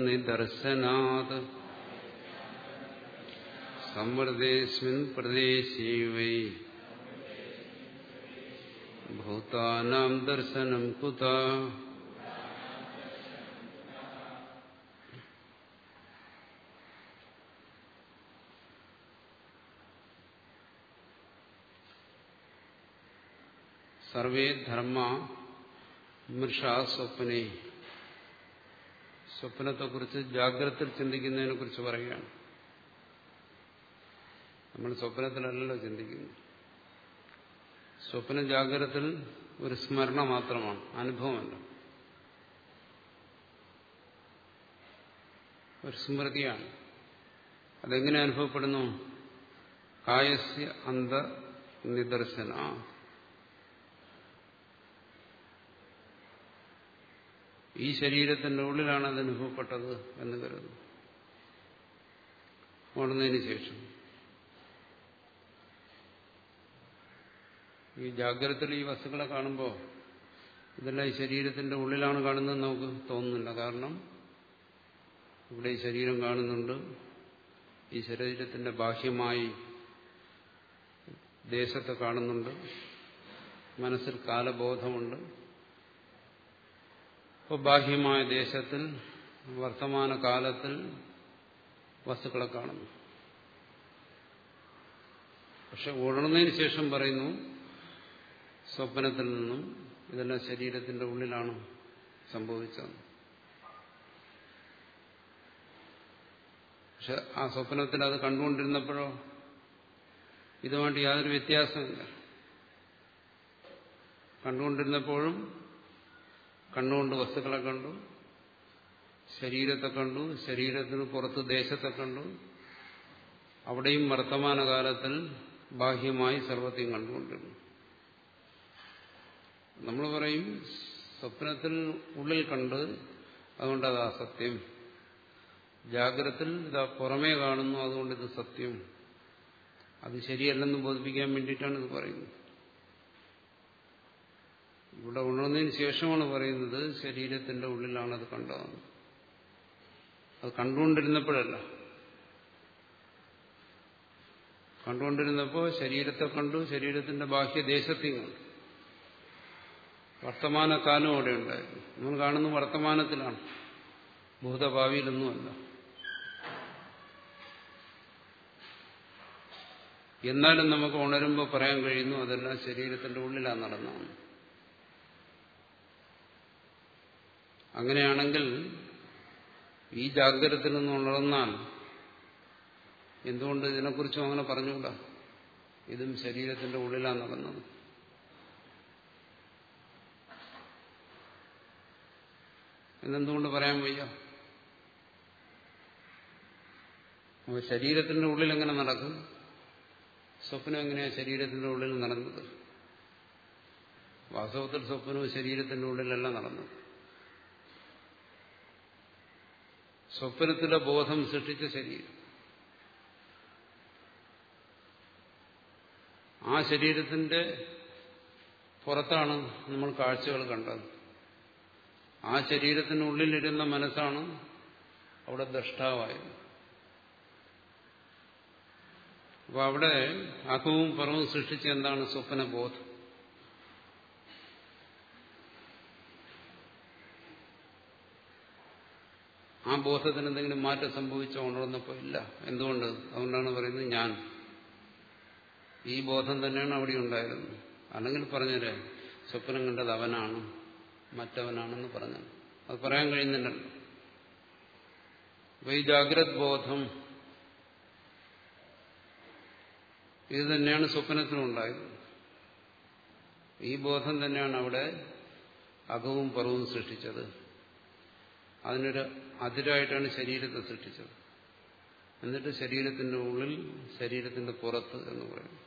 ആയസ്യന്തർനിദർശനാത് സമൃദ്ധേസ്മിൻ പ്രദേശേ വൈ ഭൂതാനാം ദർശനം കുത സർവേ ധർമ്മ മൃഷ സ്വപ്നെ. സ്വപ്നത്തെക്കുറിച്ച് ജാഗ്രതയിൽ ചിന്തിക്കുന്നതിനെ കുറിച്ച് പറയുകയാണ്. നമ്മൾ സ്വപ്നത്തിലല്ലല്ലോ ചിന്തിക്കുന്നു സ്വപ്ന ജാഗ്രതത്തിൽ ഒരു സ്മരണ മാത്രമാണ് അനുഭവമല്ല. ഒരു സ്മൃതിയാണ്. അതെങ്ങനെ അനുഭവപ്പെടുന്നു? കായസ്യ അന്ധ നിദർശന. ഈ ശരീരത്തിന്റെ ഉള്ളിലാണ് അത് അനുഭവപ്പെട്ടത് എന്ന് കരുതുന്നു. ഉണർന്നതിന് ശേഷം. ഈ ജാഗ്രതയിൽ ഈ വസ്തുക്കളെ കാണുമ്പോൾ ഇതെല്ലാം ഈ ശരീരത്തിന്റെ ഉള്ളിലാണ് കാണുന്നത് നമുക്ക് തോന്നുന്നില്ല. കാരണം ഇവിടെ ഈ ശരീരം കാണുന്നുണ്ട്. ഈ ശരീരത്തിന്റെ ബാഹ്യമായി ദേശത്തെ കാണുന്നുണ്ട്. മനസ്സിൽ കാലബോധമുണ്ട്. അപ്പോൾ ബാഹ്യമായ ദേശത്തിൽ വർത്തമാന കാലത്തിൽ വസ്തുക്കളെ കാണുന്നു. പക്ഷെ ഉണർന്നതിന് ശേഷം പറയുന്നു സ്വപ്നത്തിൽ നിന്നും ഇതെല്ലാം ശരീരത്തിന്റെ ഉള്ളിലാണ് സംഭവിച്ചത്. പക്ഷെ ആ സ്വപ്നത്തിൽ അത് കണ്ടുകൊണ്ടിരുന്നപ്പോഴോ ഇതുമായിട്ട് യാതൊരു വ്യത്യാസമില്ല കണ്ടുകൊണ്ടിരുന്നപ്പോഴും കണ്ണുകൊണ്ട് വസ്തുക്കളെ കണ്ടു ശരീരത്തെ കണ്ടു ശരീരത്തിന് പുറത്ത് ദേശത്തെ കണ്ടു അവിടെയും വർത്തമാനകാലത്തിൽ ബാഹ്യമായി സർവത്തെയും കണ്ടുകൊണ്ടിരുന്നു. നമ്മൾ പറയും സ്വപ്നത്തിൽ ഉള്ളിൽ കണ്ട് അതുകൊണ്ട് അതാ സത്യം. ജാഗ്രത്തിൽ ഇതാ പുറമേ കാണുന്നു അതുകൊണ്ട് ഇത് സത്യം. അത് ശരിയല്ലെന്ന് ബോധിപ്പിക്കാൻ വേണ്ടിയിട്ടാണ് ഇത് പറയുന്നത്. ഇവിടെ ഉണർന്നതിന് ശേഷമാണ് പറയുന്നത് ശരീരത്തിന്റെ ഉള്ളിലാണ് അത് കണ്ടതെന്ന്. അത് കണ്ടുകൊണ്ടിരുന്നപ്പോഴല്ല. കണ്ടുകൊണ്ടിരുന്നപ്പോൾ ശരീരത്തെ കണ്ടു ശരീരത്തിന്റെ ബാഹ്യദേശത്തെയും കണ്ടു. വർത്തമാനകാലം അവിടെ ഉണ്ടായിരുന്നു. നമ്മൾ കാണുന്നത് വർത്തമാനത്തിലാണ്. ഭൂതഭാവിയിലൊന്നുമല്ല. എന്നാലും നമുക്ക് ഉണരുമ്പോൾ പറയാൻ കഴിയുന്നു അതെല്ലാം ശരീരത്തിന്റെ ഉള്ളിലാണ് നടന്നതെന്ന്. അങ്ങനെയാണെങ്കിൽ ഈ ജാഗ്രതത്തിൽ നിന്ന് ഉണർന്നാൽ എന്തുകൊണ്ട് ഇതിനെക്കുറിച്ചും അങ്ങനെ പറഞ്ഞുകൂടാ? ഇതും ശരീരത്തിന്റെ ഉള്ളിലാണ് നടന്നത്. എന്നെന്തുകൊണ്ട് പറയാൻ വയ്യ? ശരീരത്തിന്റെ ഉള്ളിൽ എങ്ങനെ നടക്കും? സ്വപ്നം എങ്ങനെയാണ് ശരീരത്തിന്റെ ഉള്ളിൽ നടന്നത്? വാസ്തവത്തിൽ സ്വപ്നവും ശരീരത്തിന്റെ ഉള്ളിലല്ല നടന്നത്. സ്വപ്നത്തിലെ ബോധം സൃഷ്ടിച്ച ശരീരം. ആ ശരീരത്തിന്റെ പുറത്താണ് നമ്മൾ കാഴ്ചകൾ കണ്ടത്. ആ ശരീരത്തിനുള്ളിലിരുന്ന മനസ്സാണ് അവിടെ ദ്രഷ്ടാവായത്. അപ്പൊ അവിടെ അകവും പുറവും സൃഷ്ടിച്ച എന്താണ് സ്വപ്നബോധം? ആ ബോധത്തിന് എന്തെങ്കിലും മാറ്റം സംഭവിച്ചോ ഉണർന്നപ്പോ ഇല്ല. എന്തുകൊണ്ട്? അതുകൊണ്ടാണ് പറയുന്നത് ഞാൻ. ഈ ബോധം തന്നെയാണ് അവിടെ ഉണ്ടായിരുന്നത്. അല്ലെങ്കിൽ പറഞ്ഞത് സ്വപ്നം കണ്ടത് അവനാണ് മറ്റവനാണെന്ന് പറഞ്ഞു അത് പറയാൻ കഴിയുന്നില്ലല്ലോ അപ്പൊ ഈ ജാഗ്രത് ബോധം ഇത് തന്നെയാണ് സ്വപ്നത്തിനുണ്ടായത് ഈ ബോധം തന്നെയാണ് അവിടെ അകവും പുറവും സൃഷ്ടിച്ചത്. അതിനൊരു അതിരായിട്ടാണ് ശരീരത്തെ സൃഷ്ടിച്ചത്. എന്നിട്ട് ശരീരത്തിന്റെ ഉള്ളിൽ ശരീരത്തിന്റെ പുറത്ത് എന്ന് പറയുന്നു.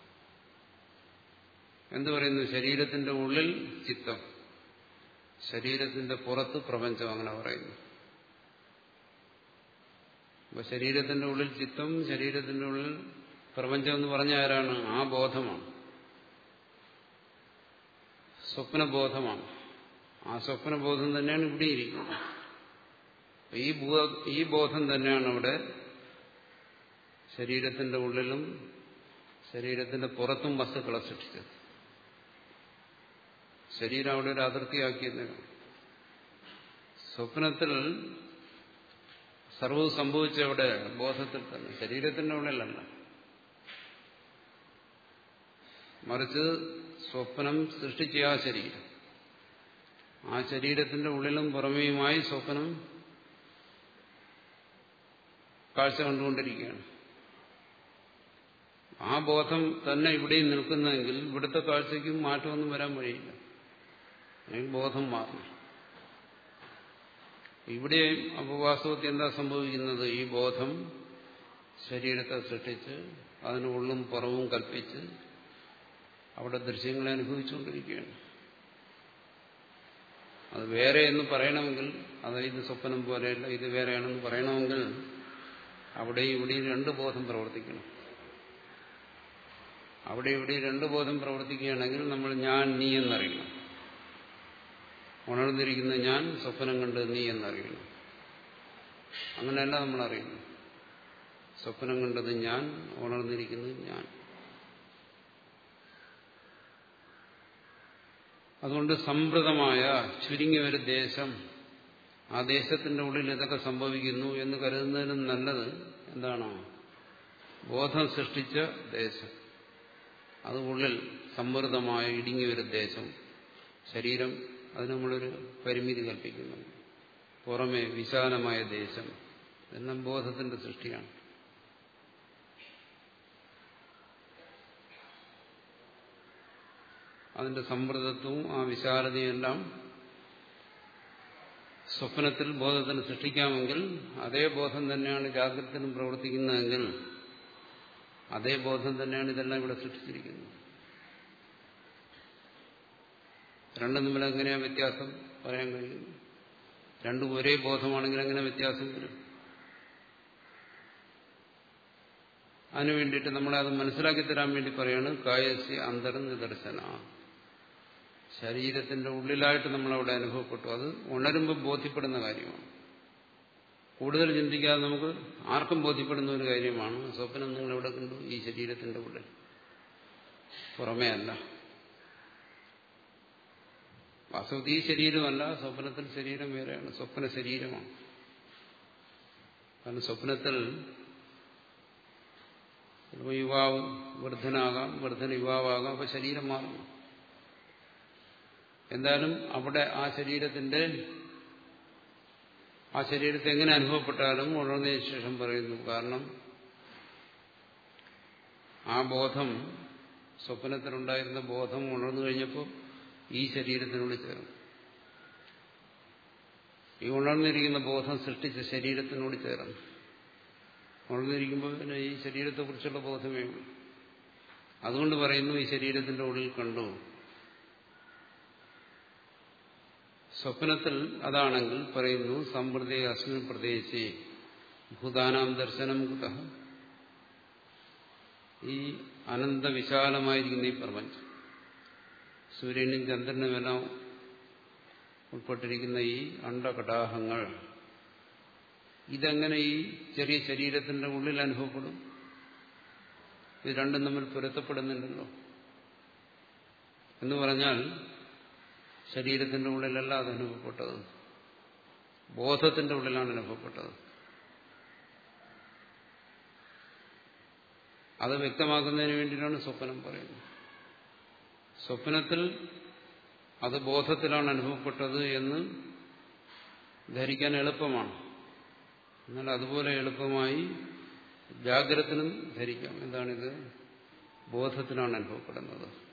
എന്ത് പറയുന്നു? ശരീരത്തിന്റെ ഉള്ളിൽ ചിത്തം ശരീരത്തിന്റെ പുറത്ത് പ്രപഞ്ചം അങ്ങനെ പറയുന്നു. അപ്പൊ ശരീരത്തിന്റെ ഉള്ളിൽ ചിത്തം ശരീരത്തിന്റെ ഉള്ളിൽ പ്രപഞ്ചം എന്ന് പറഞ്ഞ ആരാണ്? ആ ബോധമാണ്. സ്വപ്നബോധമാണ്. ആ സ്വപ്നബോധം തന്നെയാണ് ഇവിടെ ഇരിക്കുന്നത്. ഈ ഈ ബോധം തന്നെയാണ് അവിടെ ശരീരത്തിന്റെ ഉള്ളിലും ശരീരത്തിന്റെ പുറത്തും വസ്തുക്കളെ സൃഷ്ടിച്ചത്. ശരീരം അവിടെ ഒരു അതിർത്തിയാക്കിയെന്നാണ് സ്വപ്നത്തിൽ സർവ സംഭവിച്ചവിടെ ബോധത്തിൽ തന്നെ ശരീരത്തിന്റെ ഉള്ളിലല്ല. മറിച്ച് സ്വപ്നം സൃഷ്ടിച്ച ആ ശരീരം. ആ ശരീരത്തിന്റെ ഉള്ളിലും പുറമേയുമായി സ്വപ്നം കാഴ്ച കണ്ടുകൊണ്ടിരിക്കുകയാണ്. ആ ബോധം തന്നെ ഇവിടെയും നിൽക്കുന്നതെങ്കിൽ ഇവിടുത്തെ കാഴ്ചയ്ക്കും മാറ്റമൊന്നും വരാൻ വഴിയില്ല. ബോധം മാറണം ഇവിടെ അപവാസത്തിൽ എന്താ സംഭവിക്കുന്നത്? ഈ ബോധം ശരീരത്തെ സൃഷ്ടിച്ച് അതിന് ഉള്ളും പുറവും കൽപ്പിച്ച് അവിടെ ദൃശ്യങ്ങളെ അനുഭവിച്ചുകൊണ്ടിരിക്കുകയാണ്. അത് വേറെ എന്ന് പറയണമെങ്കിൽ അത് ഇത് സ്വപ്നം പോലെയല്ല ഇത് വേറെയാണെന്ന് പറയണമെങ്കിൽ അവിടെ ഇവിടെയും രണ്ട് ബോധം പ്രവർത്തിക്കണം. അവിടെ ഇവിടെ രണ്ട് ബോധം പ്രവർത്തിക്കുകയാണെങ്കിൽ നമ്മൾ ഞാൻ നീ എന്നറിയണം. ഉണർന്നിരിക്കുന്ന ഞാൻ സ്വപ്നം കണ്ട് നീ എന്നറിയണം. അങ്ങനെയല്ല നമ്മൾ അറിയുന്നു സ്വപ്നം കണ്ടത് ഞാൻ ഉണർന്നിരിക്കുന്നത് ഞാൻ. അതുകൊണ്ട് സംവൃതമായ ചുരുങ്ങിയ ഒരു ദേശം ആ ദേശത്തിന്റെ ഉള്ളിൽ ഇതൊക്കെ സംഭവിക്കുന്നു എന്ന് കരുതുന്നതിനും നല്ലത് എന്താണ്? ബോധം സൃഷ്ടിച്ച ദേശം. അത് ഉള്ളിൽ സമൃദ്ധമായ ഇടുങ്ങിയ ഒരു ദേശം. ശരീരം അത് നമ്മളൊരു പരിമിതി കൽപ്പിക്കുന്നു. പുറമെ വിശാലമായ ദേശം. എല്ലാം ബോധത്തിന്റെ സൃഷ്ടിയാണ്. അതിന്റെ സമൃദ്ധത്വവും ആ വിശാലതയെല്ലാം സ്വപ്നത്തിൽ ബോധത്തിന് സൃഷ്ടിക്കാമെങ്കിൽ അതേ ബോധം തന്നെയാണ് ജാഗ്രതത്തിനും പ്രവർത്തിക്കുന്നതെങ്കിൽ അതേ ബോധം തന്നെയാണ് ഇതെല്ലാം ഇവിടെ സൃഷ്ടിച്ചിരിക്കുന്നത്. രണ്ടും തമ്മിൽ എങ്ങനെയാ വ്യത്യാസം പറയാൻ കഴിയും? രണ്ടും ഒരേ ബോധമാണെങ്കിൽ എങ്ങനെ വ്യത്യാസം വരും? അതിനു വേണ്ടിയിട്ട് നമ്മളെ അത് മനസ്സിലാക്കി തരാൻ വേണ്ടി പറയാണ് കായസ്യ അന്തർനിദർശന ശരീരത്തിന്റെ ഉള്ളിലായിട്ട് നമ്മൾ അവിടെ അനുഭവപ്പെട്ടു. അത് ഉണരുമ്പോൾ ബോധ്യപ്പെടുന്ന കാര്യമാണ്. കൂടുതൽ ചിന്തിക്കാതെ നമുക്ക് ആർക്കും ബോധ്യപ്പെടുന്ന ഒരു കാര്യമാണ്. സ്വപ്നം നിങ്ങൾ എവിടെ കണ്ടു ഈ ശരീരത്തിന്റെ ഉള്ളിൽ. പുറമേ അല്ല. വാസ്തവത്തിൽ ഈ ശരീരമല്ല സ്വപ്നത്തിൽ ശരീരം വേറെയാണ്. സ്വപ്ന ശരീരമാണ്. കാരണം സ്വപ്നത്തിൽ യുവാവ് വൃദ്ധനാകാം വൃദ്ധന യുവാവാകാം അപ്പൊ ശരീരം മാറും എന്തായാലും അവിടെ ആ ശരീരത്തിന്റെ ആ ശരീരത്തെ എങ്ങനെ അനുഭവപ്പെട്ടാലും ഉണർന്നതിന് ശേഷം പറയുന്നു. കാരണം ആ ബോധം സ്വപ്നത്തിലുണ്ടായിരുന്ന ബോധം ഉണർന്നു കഴിഞ്ഞപ്പോൾ ഈ ശരീരത്തിനോട് ചേർന്നു. ഈ ഉണർന്നിരിക്കുന്ന ബോധം സൃഷ്ടിച്ച ശരീരത്തിനോട് ചേർന്നു. ഉണർന്നിരിക്കുമ്പോൾ പിന്നെ ഈ ശരീരത്തെക്കുറിച്ചുള്ള ബോധമേ ഉള്ളൂ. അതുകൊണ്ട് പറയുന്നു ഈ ശരീരത്തിന്റെ ഉള്ളിൽ കണ്ടു. സ്വപ്നത്തിൽ അതാണെങ്കിൽ പറയുന്നു സമൃദ്ധി അസ്മിൻ പ്രദേശി ഭൂതാനാം ദർശനം കുത. ഈ അനന്ത വിശാലമായിരിക്കുന്ന ഈ പ്രപഞ്ചം സൂര്യനും ചന്ദ്രനുമെല്ലാം ഉൾപ്പെട്ടിരിക്കുന്ന ഈ അണ്ടകടാഹങ്ങൾ ഇതെങ്ങനെ ഈ ചെറിയ ശരീരത്തിന്റെ ഉള്ളിൽ അനുഭവപ്പെടും? ഇത് രണ്ടും തമ്മിൽ പൊരുത്തപ്പെടുന്നുണ്ടല്ലോ എന്ന് പറഞ്ഞാൽ ശരീരത്തിന്റെ ഉള്ളിലല്ല അത് അനുഭവപ്പെട്ടത്. ബോധത്തിന്റെ ഉള്ളിലാണ് അനുഭവപ്പെട്ടത്. അത് വ്യക്തമാക്കുന്നതിന് വേണ്ടിയിട്ടാണ് സ്വപ്നം പറയുന്നത്. സ്വപ്നത്തിൽ അത് ബോധത്തിലാണ് അനുഭവപ്പെട്ടത് എന്ന് ധരിക്കാൻ എളുപ്പമാണ്. എന്നാൽ അതുപോലെ എളുപ്പമായി ജാഗ്രതത്തിനും ധരിക്കാം. എന്താണിത്? ബോധത്തിലാണ് അനുഭവപ്പെടുന്നത്.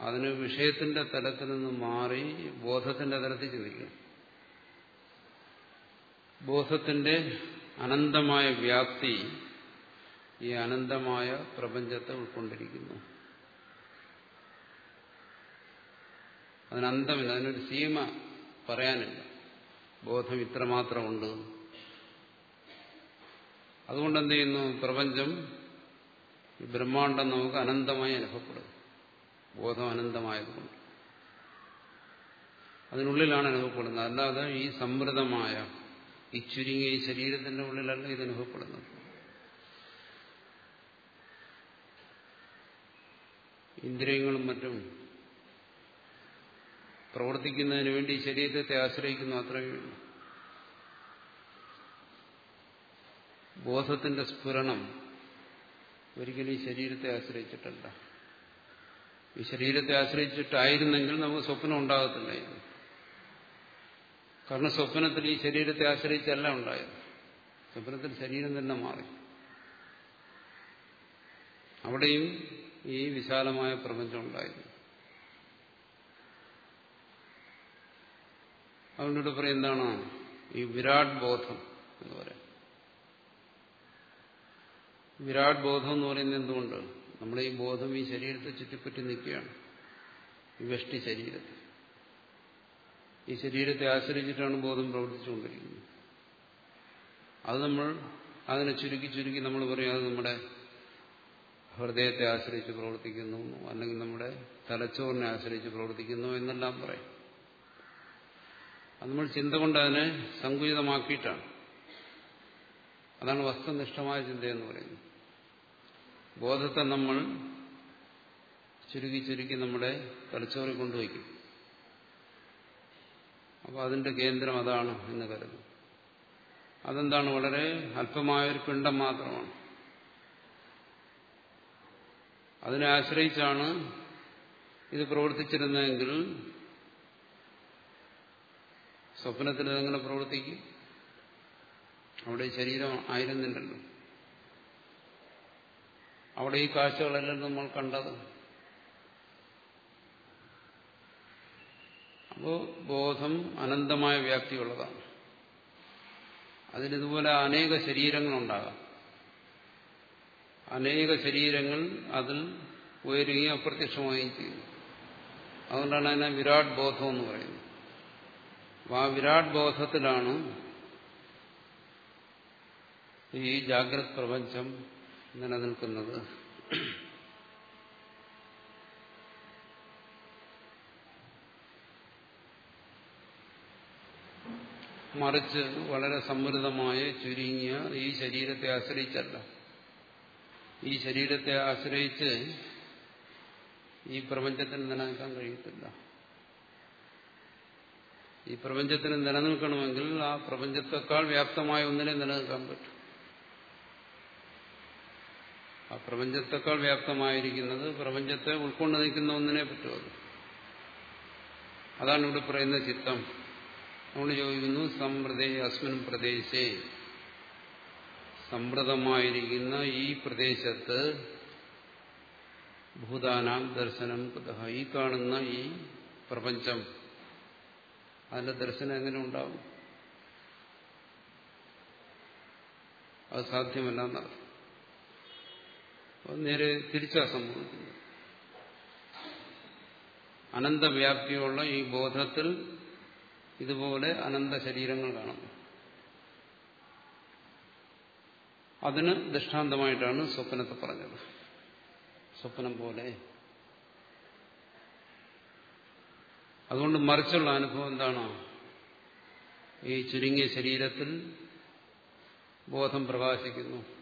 അതിന് വിഷയത്തിന്റെ തലത്തിൽ നിന്ന് മാറി ബോധത്തിന്റെ തലത്തിൽ ചിന്തിക്കണം ബോധത്തിന്റെ അനന്തമായ വ്യാപ്തി ഈ അനന്തമായ പ്രപഞ്ചത്തെ ഉൾക്കൊണ്ടിരിക്കുന്നു. അതിനന്തമില്ല അതിനൊരു സീമ പറയാനില്ല. ബോധം ഇത്രമാത്രമുണ്ട്. അതുകൊണ്ട് എന്ത് ചെയ്യുന്നു പ്രപഞ്ചം ഈ ബ്രഹ്മാണ്ടം നമുക്ക് അനന്തമായി അനുഭവപ്പെടും ബോധം അനന്തമായതുകൊണ്ട് അതിനുള്ളിലാണ് അനുഭവപ്പെടുന്നത്. അല്ലാതെ ഈ സമൃദ്ധമായ ഈ ചുരുങ്ങിയ ഈ ശരീരത്തിന്റെ ഉള്ളിലല്ല ഇത് അനുഭവപ്പെടുന്നത്. ഇന്ദ്രിയങ്ങളും മറ്റും പ്രവർത്തിക്കുന്നതിന് വേണ്ടി ശരീരത്തെ ആശ്രയിക്കുന്നു അത്രയേ ഉള്ളൂ. ബോധത്തിന്റെ സ്ഫുരണം ഒരിക്കലും ഈ ശരീരത്തെ ആശ്രയിച്ചിട്ടല്ല. ഈ ശരീരത്തെ ആശ്രയിച്ചിട്ടായിരുന്നെങ്കിൽ നമുക്ക് സ്വപ്നം ഉണ്ടാകത്തില്ലായിരുന്നു. കാരണം സ്വപ്നത്തിൽ ഈ ശരീരത്തെ ആശ്രയിച്ചല്ല ഉണ്ടായത്. സ്വപ്നത്തിൽ ശരീരം തന്നെ മാറി. അവിടെയും ഈ വിശാലമായ പ്രപഞ്ചം ഉണ്ടായിരുന്നു. അവനോട് പറയും എന്താണ്? ഈ വിരാട് ബോധം എന്ന് പറയാം. വിരാട് ബോധം എന്ന് പറയുന്നത് എന്തുകൊണ്ട്? നമ്മുടെ ഈ ബോധം ഈ ശരീരത്തെ ചുറ്റിപ്പറ്റി നിൽക്കുകയാണ്. ഈ വെഷ്ടി ശരീരത്തിൽ ഈ ശരീരത്തെ ആശ്രയിച്ചിട്ടാണ് ബോധം പ്രവർത്തിച്ചുകൊണ്ടിരിക്കുന്നത്. അത് നമ്മൾ അതിനെ ചുരുക്കി ചുരുക്കി നമ്മൾ പറയും അത് നമ്മുടെ ഹൃദയത്തെ ആശ്രയിച്ച് പ്രവർത്തിക്കുന്നു അല്ലെങ്കിൽ നമ്മുടെ തലച്ചോറിനെ ആശ്രയിച്ച് പ്രവർത്തിക്കുന്നു എന്നെല്ലാം പറയും. അത് നമ്മൾ ചിന്ത കൊണ്ട് അതിനെ സങ്കുചിതമാക്കിയിട്ടാണ്. അതാണ് വസ്തുനിഷ്ഠമായ ചിന്തയെന്ന് പറയുന്നത്. ബോധത്തെ നമ്മൾ ചുരുക്കി ചുരുക്കി നമ്മുടെ തലച്ചോറിൽ കൊണ്ടുവയ്ക്കും. അപ്പോൾ അതിന്റെ കേന്ദ്രം അതാണ് എന്ന് കരുതും അതെന്താണ്? വളരെ അല്പമായൊരു പിണ്ടം മാത്രമാണ്. അതിനെ ആശ്രയിച്ചാണ് ഇത് പ്രവർത്തിച്ചിരുന്നതെങ്കിൽ സ്വപ്നത്തിൽ ഇതെങ്ങനെ പ്രവർത്തിക്കും? അവിടെ ശരീരം ആയിരുന്നില്ലല്ലോ. അവിടെ ഈ കാഴ്ചകളെല്ലാം നമ്മൾ കണ്ടത്. അപ്പോ ബോധം അനന്തമായ വ്യാപ്തിയുള്ളതാണ്. അതിനിതുപോലെ അനേക ശരീരങ്ങളുണ്ടാകാം. അനേക ശരീരങ്ങൾ അതിൽ ഉയരുകയും അപ്രത്യക്ഷമാവുകയും ചെയ്യുന്നു അതുകൊണ്ടാണ് അതിനെ വിരാട് ബോധം എന്ന് പറയുന്നത്. ആ വിരാട് ബോധത്തിലാണ് ഈ ജാഗ്രത് പ്രപഞ്ചം നിലനിൽക്കുന്നത് മറിച്ച് വളരെ സമൃദ്ധമായ ചുരുങ്ങിയ ഈ ശരീരത്തെ ആശ്രയിച്ചല്ല. ഈ ശരീരത്തെ ആശ്രയിച്ച് ഈ പ്രപഞ്ചത്തിന് നിലനിൽക്കാൻ കഴിയത്തില്ല. ഈ പ്രപഞ്ചത്തിന് നിലനിൽക്കണമെങ്കിൽ ആ പ്രപഞ്ചത്തെക്കാൾ വ്യാപ്തമായ ഒന്നിനെ നിലനിൽക്കാൻ പറ്റും. ആ പ്രപഞ്ചത്തെക്കാൾ വ്യാപ്തമായിരിക്കുന്നത് പ്രപഞ്ചത്തെ ഉൾക്കൊണ്ട് നിൽക്കുന്ന ഒന്നിനെ പറ്റും അതാണ് ഇവിടെ പറയുന്ന ചിത്തം. നമ്മൾ ചോദിക്കുന്നു സമൃദ്ധേ അസ്മിൻ പ്രദേശേ. സമൃദ്ധമായിരിക്കുന്ന ഈ പ്രദേശത്ത് ഭൂതാനാം ദർശനം ഈ കാണുന്ന ഈ പ്രപഞ്ചം. അതിന്റെ ദർശനം എങ്ങനെ ഉണ്ടാവും? അത് സാധ്യമല്ല എന്നർത്ഥം നേരെ തിരിച്ചാ സംഭവിക്കുന്നത് അനന്തവ്യാപ്തിയുള്ള ഈ ബോധത്തിൽ ഇതുപോലെ അനന്ത ശരീരങ്ങൾ കാണുന്നു അതിന് ദൃഷ്ടാന്തമായിട്ടാണ് സ്വപ്നത്തെ പറഞ്ഞത്. സ്വപ്നം പോലെ. അതുകൊണ്ട് മറിച്ചുള്ള അനുഭവം എന്താണ്? ഈ ചുരുങ്ങിയ ശരീരത്തിൽ ബോധം പ്രകാശിക്കുന്നു.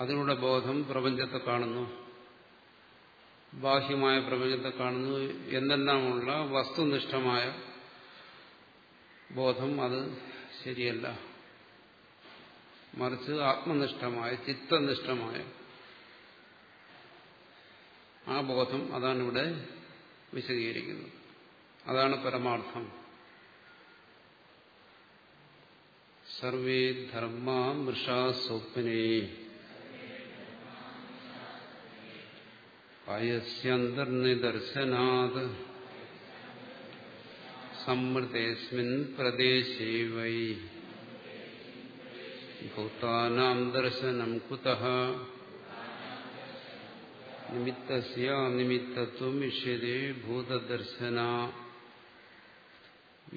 അതിലൂടെ ബോധം പ്രപഞ്ചത്തെ കാണുന്നു. ബാഹ്യമായ പ്രപഞ്ചത്തെ കാണുന്നു. എന്തെല്ലാമുള്ള വസ്തുനിഷ്ഠമായ ബോധം അത് ശരിയല്ല. മറിച്ച് ആത്മനിഷ്ഠമായ ചിത്തനിഷ്ഠമായ ആ ബോധം അതാണ് ഇവിടെ വിശദീകരിക്കുന്നത്. അതാണ് പരമാർത്ഥം. സർവേ ധർമ്മ മൃഷാ സ്വപ്നേ. കായസ്യന്തർനിദർശനാത് സമൃദ്ധേസ്മിൻ പ്രദേശേ വൈ ഭൂതാനാം ദർശനം കുതഃ നിമിത്തസ്യ നിമിത്തത്വം ഇഷ്യതേ ഭൂതദർശന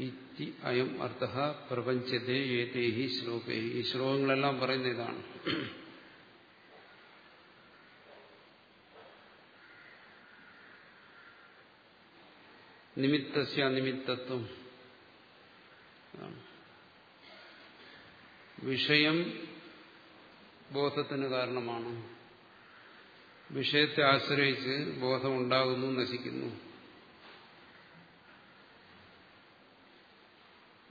ഇതി അയം അർത്ഥ പ്രപഞ്ചത്തെ ഏതേ ശ്ലോകേ ഈ ശ്ലോകങ്ങളെല്ലാം പറയുന്ന ഇതാണ് നിമിത്തസ്യ നിമിത്തത്വം വിഷയം ബോധത്തിന് കാരണമാണ്. വിഷയത്തെ ആശ്രയിച്ച് ബോധം ഉണ്ടാകുന്നു നശിക്കുന്നു.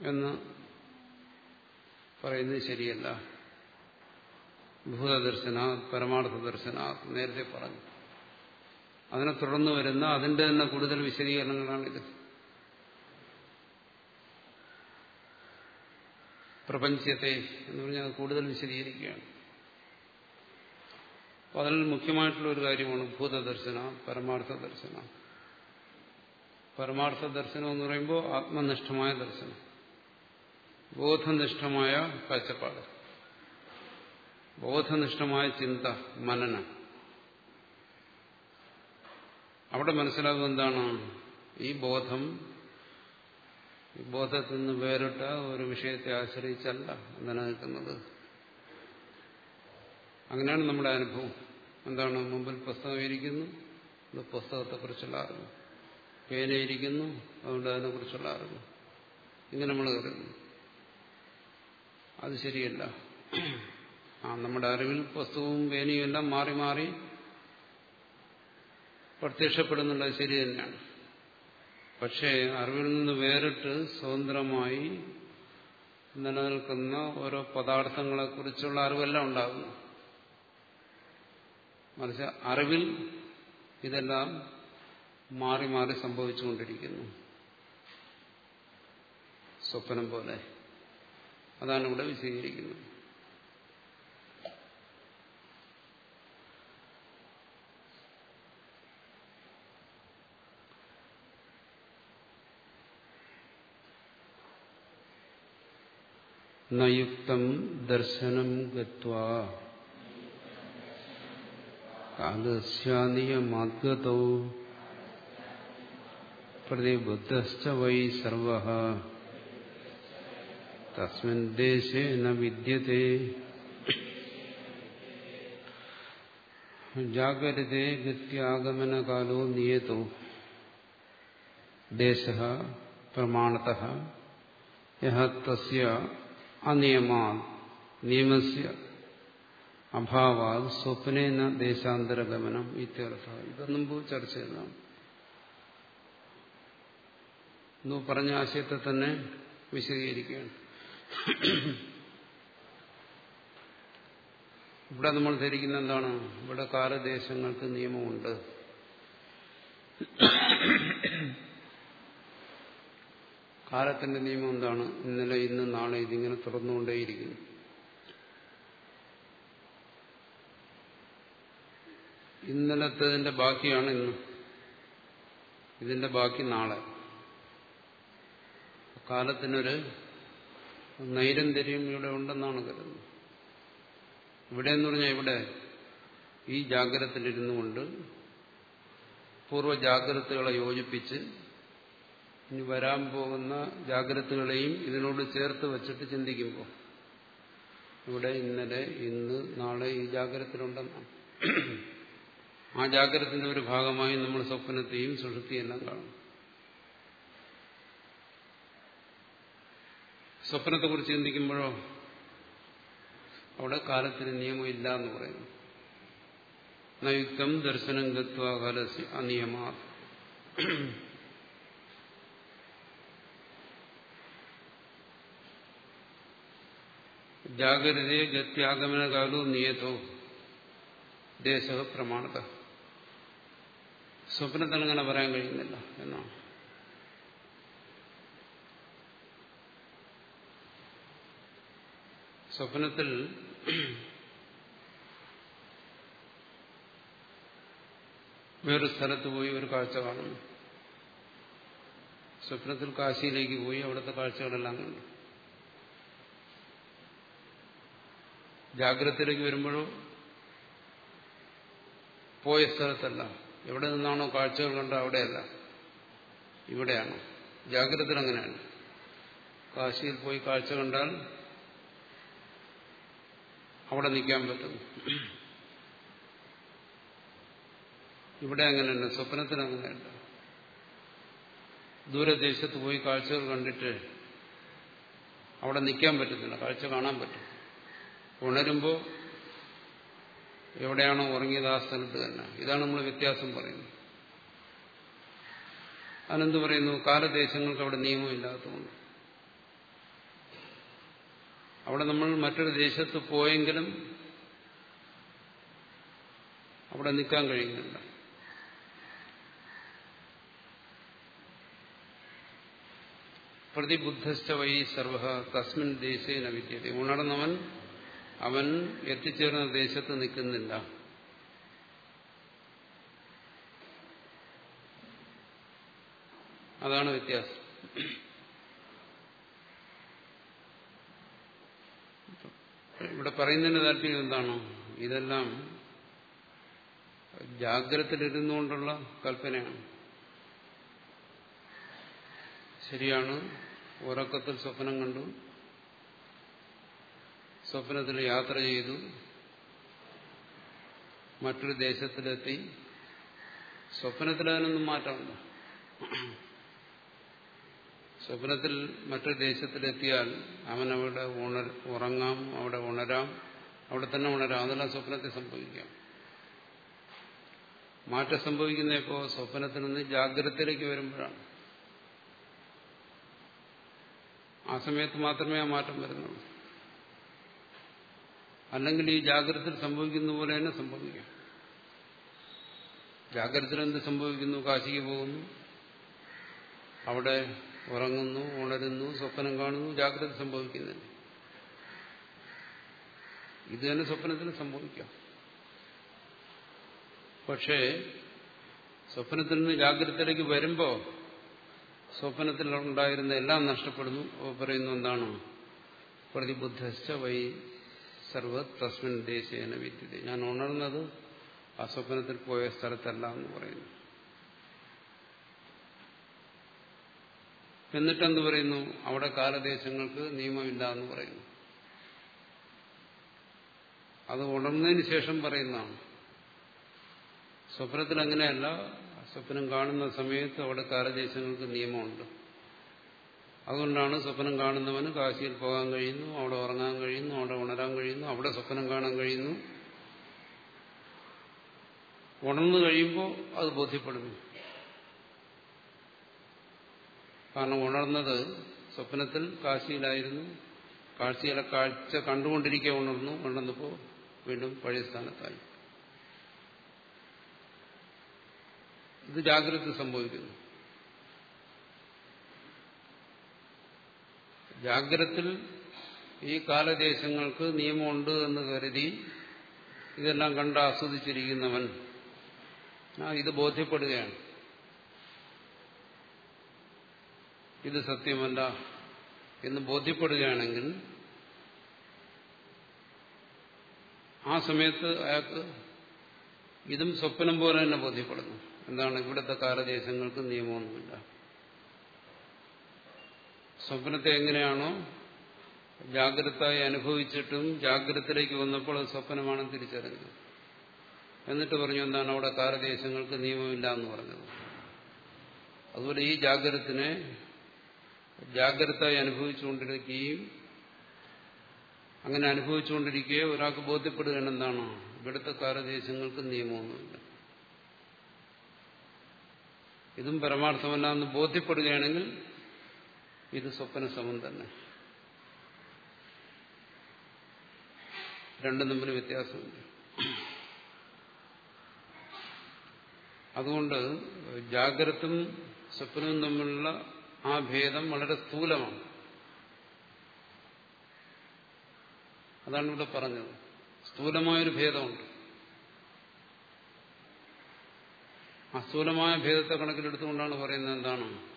എന്ന് പറയുന്നത് ശരിയല്ല. ഭൂതദർശന പരമാർത്ഥ ദർശന നേരത്തെ പറഞ്ഞു. അതിനെ തുടർന്ന് വരുന്ന അതിന്റെ തന്നെ കൂടുതൽ വിശദീകരണങ്ങളാണിത് പ്രപഞ്ചത്തെ എന്ന് പറഞ്ഞാൽ കൂടുതൽ വിശദീകരിക്കുകയാണ്. അപ്പൊ അതിൽ മുഖ്യമായിട്ടുള്ള ഒരു കാര്യമാണ് ഭൂതദർശന പരമാർത്ഥ ദർശന പരമാർത്ഥ ദർശനം എന്ന് പറയുമ്പോൾ ആത്മനിഷ്ഠമായ ദർശനം. ബോധനിഷ്ഠമായ കാഴ്ചപ്പാട്. ബോധനിഷ്ഠമായ ചിന്ത മനനം. അവിടെ മനസ്സിലാകും എന്താണ്? ഈ ബോധം ഈ ബോധത്തിൽ നിന്ന് വേറിട്ട ഒരു വിഷയത്തെ ആശ്രയിച്ചല്ല നിലനിൽക്കുന്നത് അങ്ങനെയാണ് നമ്മുടെ അനുഭവം. എന്താണ്? മുമ്പിൽ പുസ്തകം ഇരിക്കുന്നു അത് പുസ്തകത്തെക്കുറിച്ചുള്ള അറിവ്. പേനയിരിക്കുന്നു അതുകൊണ്ട് അതിനെക്കുറിച്ചുള്ള അറിവ്. ഇങ്ങനെ നമ്മൾ കരുതുന്നു. അത് ശരിയല്ല. ആ നമ്മുടെ അറിവിൽ പുസ്തകവും പേനയും എല്ലാം മാറി മാറി പ്രത്യക്ഷപ്പെടുന്നുള്ളത് ശരി തന്നെയാണ്. പക്ഷേ അറിവിൽ നിന്ന് വേറിട്ട് സ്വതന്ത്രമായി നിലനിൽക്കുന്ന ഓരോ പദാർത്ഥങ്ങളെക്കുറിച്ചുള്ള അറിവെല്ലാം ഉണ്ടാകുന്നു. മറിച്ച് അറിവിൽ ഇതെല്ലാം മാറി മാറി സംഭവിച്ചുകൊണ്ടിരിക്കുന്നു. സ്വപ്നം പോലെ. അതാണ് ഇവിടെ വിശദീകരിക്കുന്നത്. നയുക്തം ദർശനം ഗത്വാ കാലസ്യാനിയമാദ്ഗതോ പ്രതിബുദ്ധശ്ച വൈ സർവ തസ്മിൻ ദേശേ ന വിദ്യത്തെ ജാഗരിതേ ഗത്യാഗമനകാലോ നിയതോ ദേശ പ്രമാണത തസ്യ അനിയമാ നിയമസ്യ അഭാവാത് സ്വപ്നേന ദേശാന്തരഗമനം ഇത്യർത്ഥ. ഇതൊന്നും ചർച്ച എന്ന് പറഞ്ഞ ആശയത്തെ തന്നെ വിശദീകരിക്കുകയാണ്. ഇവിടെ നമ്മൾ ധരിക്കുന്ന എന്താണ്? ഇവിടെ കാലദേശങ്ങൾക്ക് നിയമമുണ്ട്. കാലത്തിന്റെ നിയമം എന്താണ്? ഇന്നലെ ഇന്ന് നാളെ ഇതിങ്ങനെ തുറന്നുകൊണ്ടേയിരിക്കുന്നു ഇന്നലത്തതിന്റെ ബാക്കിയാണ് ഇന്ന്. ഇതിന്റെ ബാക്കി നാളെ. കാലത്തിനൊരു നൈരന്തര്യം ഇവിടെ ഉണ്ടെന്നാണ് കരുതുന്നത്. ഇവിടെ എന്ന് പറഞ്ഞാൽ ഇവിടെ ഈ ജാഗ്രതത്തിലിരുന്നു കൊണ്ട് പൂർവജാഗ്രതകളെ യോജിപ്പിച്ച് ഇനി വരാൻ പോകുന്ന ജാഗ്രതകളെയും ഇതിനോട് ചേർത്ത് വച്ചിട്ട് ചിന്തിക്കുമ്പോൾ ഇവിടെ ഇന്നലെ ഇന്ന് നാളെ ഈ ജാഗ്രതത്തിലുണ്ടെന്നാണ് ആ ജാഗ്രതത്തിന്റെ ഒരു ഭാഗമായി നമ്മൾ സ്വപ്നത്തെയും സുഷുതിയെല്ലാം കാണും. സ്വപ്നത്തെക്കുറിച്ച് ചിന്തിക്കുമ്പോഴോ അവിടെ കാലത്തിന് നിയമം ഇല്ല എന്ന് പറയുന്നു. നയുക്തം ദർശനം ഗത്വ കാലസ് അനിയമാ ജാഗ്രതയെ ഗത്യാഗമനകാലോ നിയതോ ദേശ പ്രമാണത സ്വപ്നത്തിൽ അങ്ങനെ പറയാൻ കഴിയുന്നില്ല എന്നാണ്। സ്വപ്നത്തിൽ വേറൊരു സ്ഥലത്ത് പോയി ഒരു കാഴ്ച കാണുന്നു. സ്വപ്നത്തിൽ കാശിയിലേക്ക് പോയി അവിടുത്തെ കാഴ്ചകളെല്ലാം കണ്ടു. ജാഗ്രതയിലേക്ക് വരുമ്പോഴോ? പോയ സ്ഥലത്തല്ല. എവിടെ നിന്നാണോ കാഴ്ചകൾ കണ്ട അവിടെയല്ല. ഇവിടെയാണ്. ജാഗ്രത അങ്ങനെയാണ്. കാശിയിൽ പോയി കാഴ്ച കണ്ടാൽ അവിടെ നിൽക്കാൻ പറ്റും. ഇവിടെ അങ്ങനെയല്ല. സ്വപ്നത്തിന് അങ്ങനെയല്ല. ദൂരദേശത്ത് പോയി കാഴ്ചകൾ കണ്ടിട്ട് അവിടെ നിൽക്കാൻ പറ്റത്തില്ല. കാഴ്ച കാണാൻ പറ്റും ഉണരുമ്പോൾ എവിടെയാണോ ഉറങ്ങിയത് ആ സ്ഥലത്ത് തന്നെ. ഇതാണ് നമ്മൾ വ്യത്യാസം പറയുന്നത്. അതിനെന്ത് പറയുന്നു? കാലദേശങ്ങൾക്ക് അവിടെ നിയമമില്ലാത്തതുകൊണ്ട്. അവിടെ നമ്മൾ മറ്റൊരു ദേശത്ത് പോയെങ്കിലും അവിടെ നിൽക്കാൻ കഴിയുന്നില്ല. പ്രതിബുദ്ധസ്ഥ വൈ സർവ തസ്മിൻ ദേശേന വിദ്യത ഉണർന്നവൻ അവൻ എത്തിച്ചേർന്ന ദേശത്ത് നിൽക്കുന്നില്ല. അതാണ് വ്യത്യാസം. ഇവിടെ പറയുന്നതിന് താല്പര്യം എന്താണോ? ഇതെല്ലാം ജാഗ്രതയിലിരുന്നുകൊണ്ടുള്ള കൽപ്പനയാണ്. ശരിയാണ്. ഉറക്കത്തിൽ സ്വപ്നം കണ്ടു. സ്വപ്നത്തിൽ യാത്ര ചെയ്തു. മറ്റൊരു ദേശത്തിലെത്തി. സ്വപ്നത്തിൽ അതിനൊന്നും മാറ്റമില്ല സ്വപ്നത്തിൽ മറ്റൊരു ദേശത്തിലെത്തിയാൽ അവനവിടെ ഉണർ ഉറങ്ങാം അവിടെ ഉണരാം അവിടെ തന്നെ ഉണരാം. അതെല്ലാം സ്വപ്നത്തിൽ സംഭവിക്കാം. മാറ്റം സംഭവിക്കുന്ന ഇപ്പോൾ സ്വപ്നത്തിൽ നിന്ന് ജാഗ്രതയിലേക്ക് വരുമ്പോഴാണ്. ആ സമയത്ത് മാത്രമേ ആ മാറ്റം വരുന്നുള്ളൂ. അല്ലെങ്കിൽ ഈ ജാഗ്രതയിൽ സംഭവിക്കുന്ന പോലെ തന്നെ സംഭവിക്കാം. ജാഗ്രതയിൽ എന്ത് സംഭവിക്കുന്നു? കാശിക്ക് പോകുന്നു. അവിടെ ഉറങ്ങുന്നു ഉണരുന്നു സ്വപ്നം കാണുന്നു ജാഗ്രത സംഭവിക്കുന്നില്ല. ഇത് തന്നെ സ്വപ്നത്തിൽ സംഭവിക്കാം. പക്ഷേ സ്വപ്നത്തിൽ നിന്ന് ജാഗ്രതയിലേക്ക് വരുമ്പോൾ സ്വപ്നത്തിൽ ഉണ്ടായിരുന്ന എല്ലാം നഷ്ടപ്പെടുന്നു. പറയുന്നു എന്താണ്? പ്രതിബുദ്ധ വൈ സർവ തസ്മിൻ ദേശേന ഞാൻ ഉണർന്നത് ആ സ്വപ്നത്തിൽ പോയ സ്ഥലത്തല്ല എന്ന് പറയുന്നു. എന്നിട്ടെന്ത് പറയുന്നു? അവിടെ കാലദേശങ്ങൾക്ക് നിയമമില്ല എന്ന് പറയുന്നു. അത് ഉണർന്നതിന് ശേഷം പറയുന്നതാണ്. സ്വപ്നത്തിൽ അങ്ങനെയല്ല സ്വപ്നം കാണുന്ന സമയത്ത് അവിടെ കാലദേശങ്ങൾക്ക് നിയമമുണ്ട്. അതുകൊണ്ടാണ് സ്വപ്നം കാണുന്നവന് കാശിയിൽ പോകാൻ കഴിയുന്നു അവിടെ ഉറങ്ങാൻ കഴിയുന്നു അവിടെ ഉണരാൻ കഴിയുന്നു അവിടെ സ്വപ്നം കാണാൻ കഴിയുന്നു. ഉണർന്നു കഴിയുമ്പോൾ അത് ബോധ്യപ്പെടുന്നു. കാരണം ഉണർന്നത് സ്വപ്നത്തിൽ കാശിയിലായിരുന്നു. കാഴ്ചയിലെ കാഴ്ച കണ്ടുകൊണ്ടിരിക്കെ ഉണർന്നു ഉണർന്നപ്പോൾ വീണ്ടും പഴയ സ്ഥാനത്തായി. ഇത് ജാഗ്രത സംഭവിക്കുന്നു. ജാഗ്രത്തിൽ ഈ കാലദേശങ്ങൾക്ക് നിയമമുണ്ട് എന്ന് കരുതി ഇതെല്ലാം കണ്ട് ആസ്വദിച്ചിരിക്കുന്നവൻ ഇത് ബോധ്യപ്പെടുകയാണ്. ഇത് സത്യമല്ല എന്ന് ബോധ്യപ്പെടുകയാണെങ്കിൽ ആ സമയത്ത് അയാൾക്ക് ഇതും സ്വപ്നം പോലെ തന്നെ ബോധ്യപ്പെടുന്നു. എന്താണ് ഇവിടുത്തെ കാലദേശങ്ങൾക്ക് നിയമമൊന്നുമില്ല. സ്വപ്നത്തെ എങ്ങനെയാണോ ജാഗ്രതയായി അനുഭവിച്ചിട്ടും ജാഗ്രതയിലേക്ക് വന്നപ്പോൾ അത് സ്വപ്നമാണെന്ന് തിരിച്ചറിഞ്ഞത് എന്നിട്ട് പറഞ്ഞു എന്താണ് അവിടെ കാലദേശങ്ങൾക്ക് നിയമമില്ല എന്ന് പറഞ്ഞത്. അതുപോലെ ഈ ജാഗ്രതത്തിനെ ജാഗ്രതയായി അനുഭവിച്ചുകൊണ്ടിരിക്കുകയും അങ്ങനെ അനുഭവിച്ചുകൊണ്ടിരിക്കുകയോ ഒരാൾക്ക് ബോധ്യപ്പെടുകയാണ് എന്താണോ ഇവിടുത്തെ കാലദേശങ്ങൾക്ക് നിയമമൊന്നുമില്ല. ഇതും പരമാർത്ഥമല്ല എന്ന് ബോധ്യപ്പെടുകയാണെങ്കിൽ ഇത് സ്വപ്ന സമം തന്നെ. രണ്ടും തമ്മിൽ വ്യത്യാസമുണ്ട്. അതുകൊണ്ട് ജാഗ്രതും സ്വപ്നവും തമ്മിലുള്ള ആ ഭേദം വളരെ സ്ഥൂലമാണ്. അതാണ് ഇവിടെ പറഞ്ഞത്. സ്ഥൂലമായൊരു ഭേദമുണ്ട്. ആ ഭേദത്തെ കണക്കിലെടുത്തുകൊണ്ടാണ് പറയുന്നത് എന്താണ്?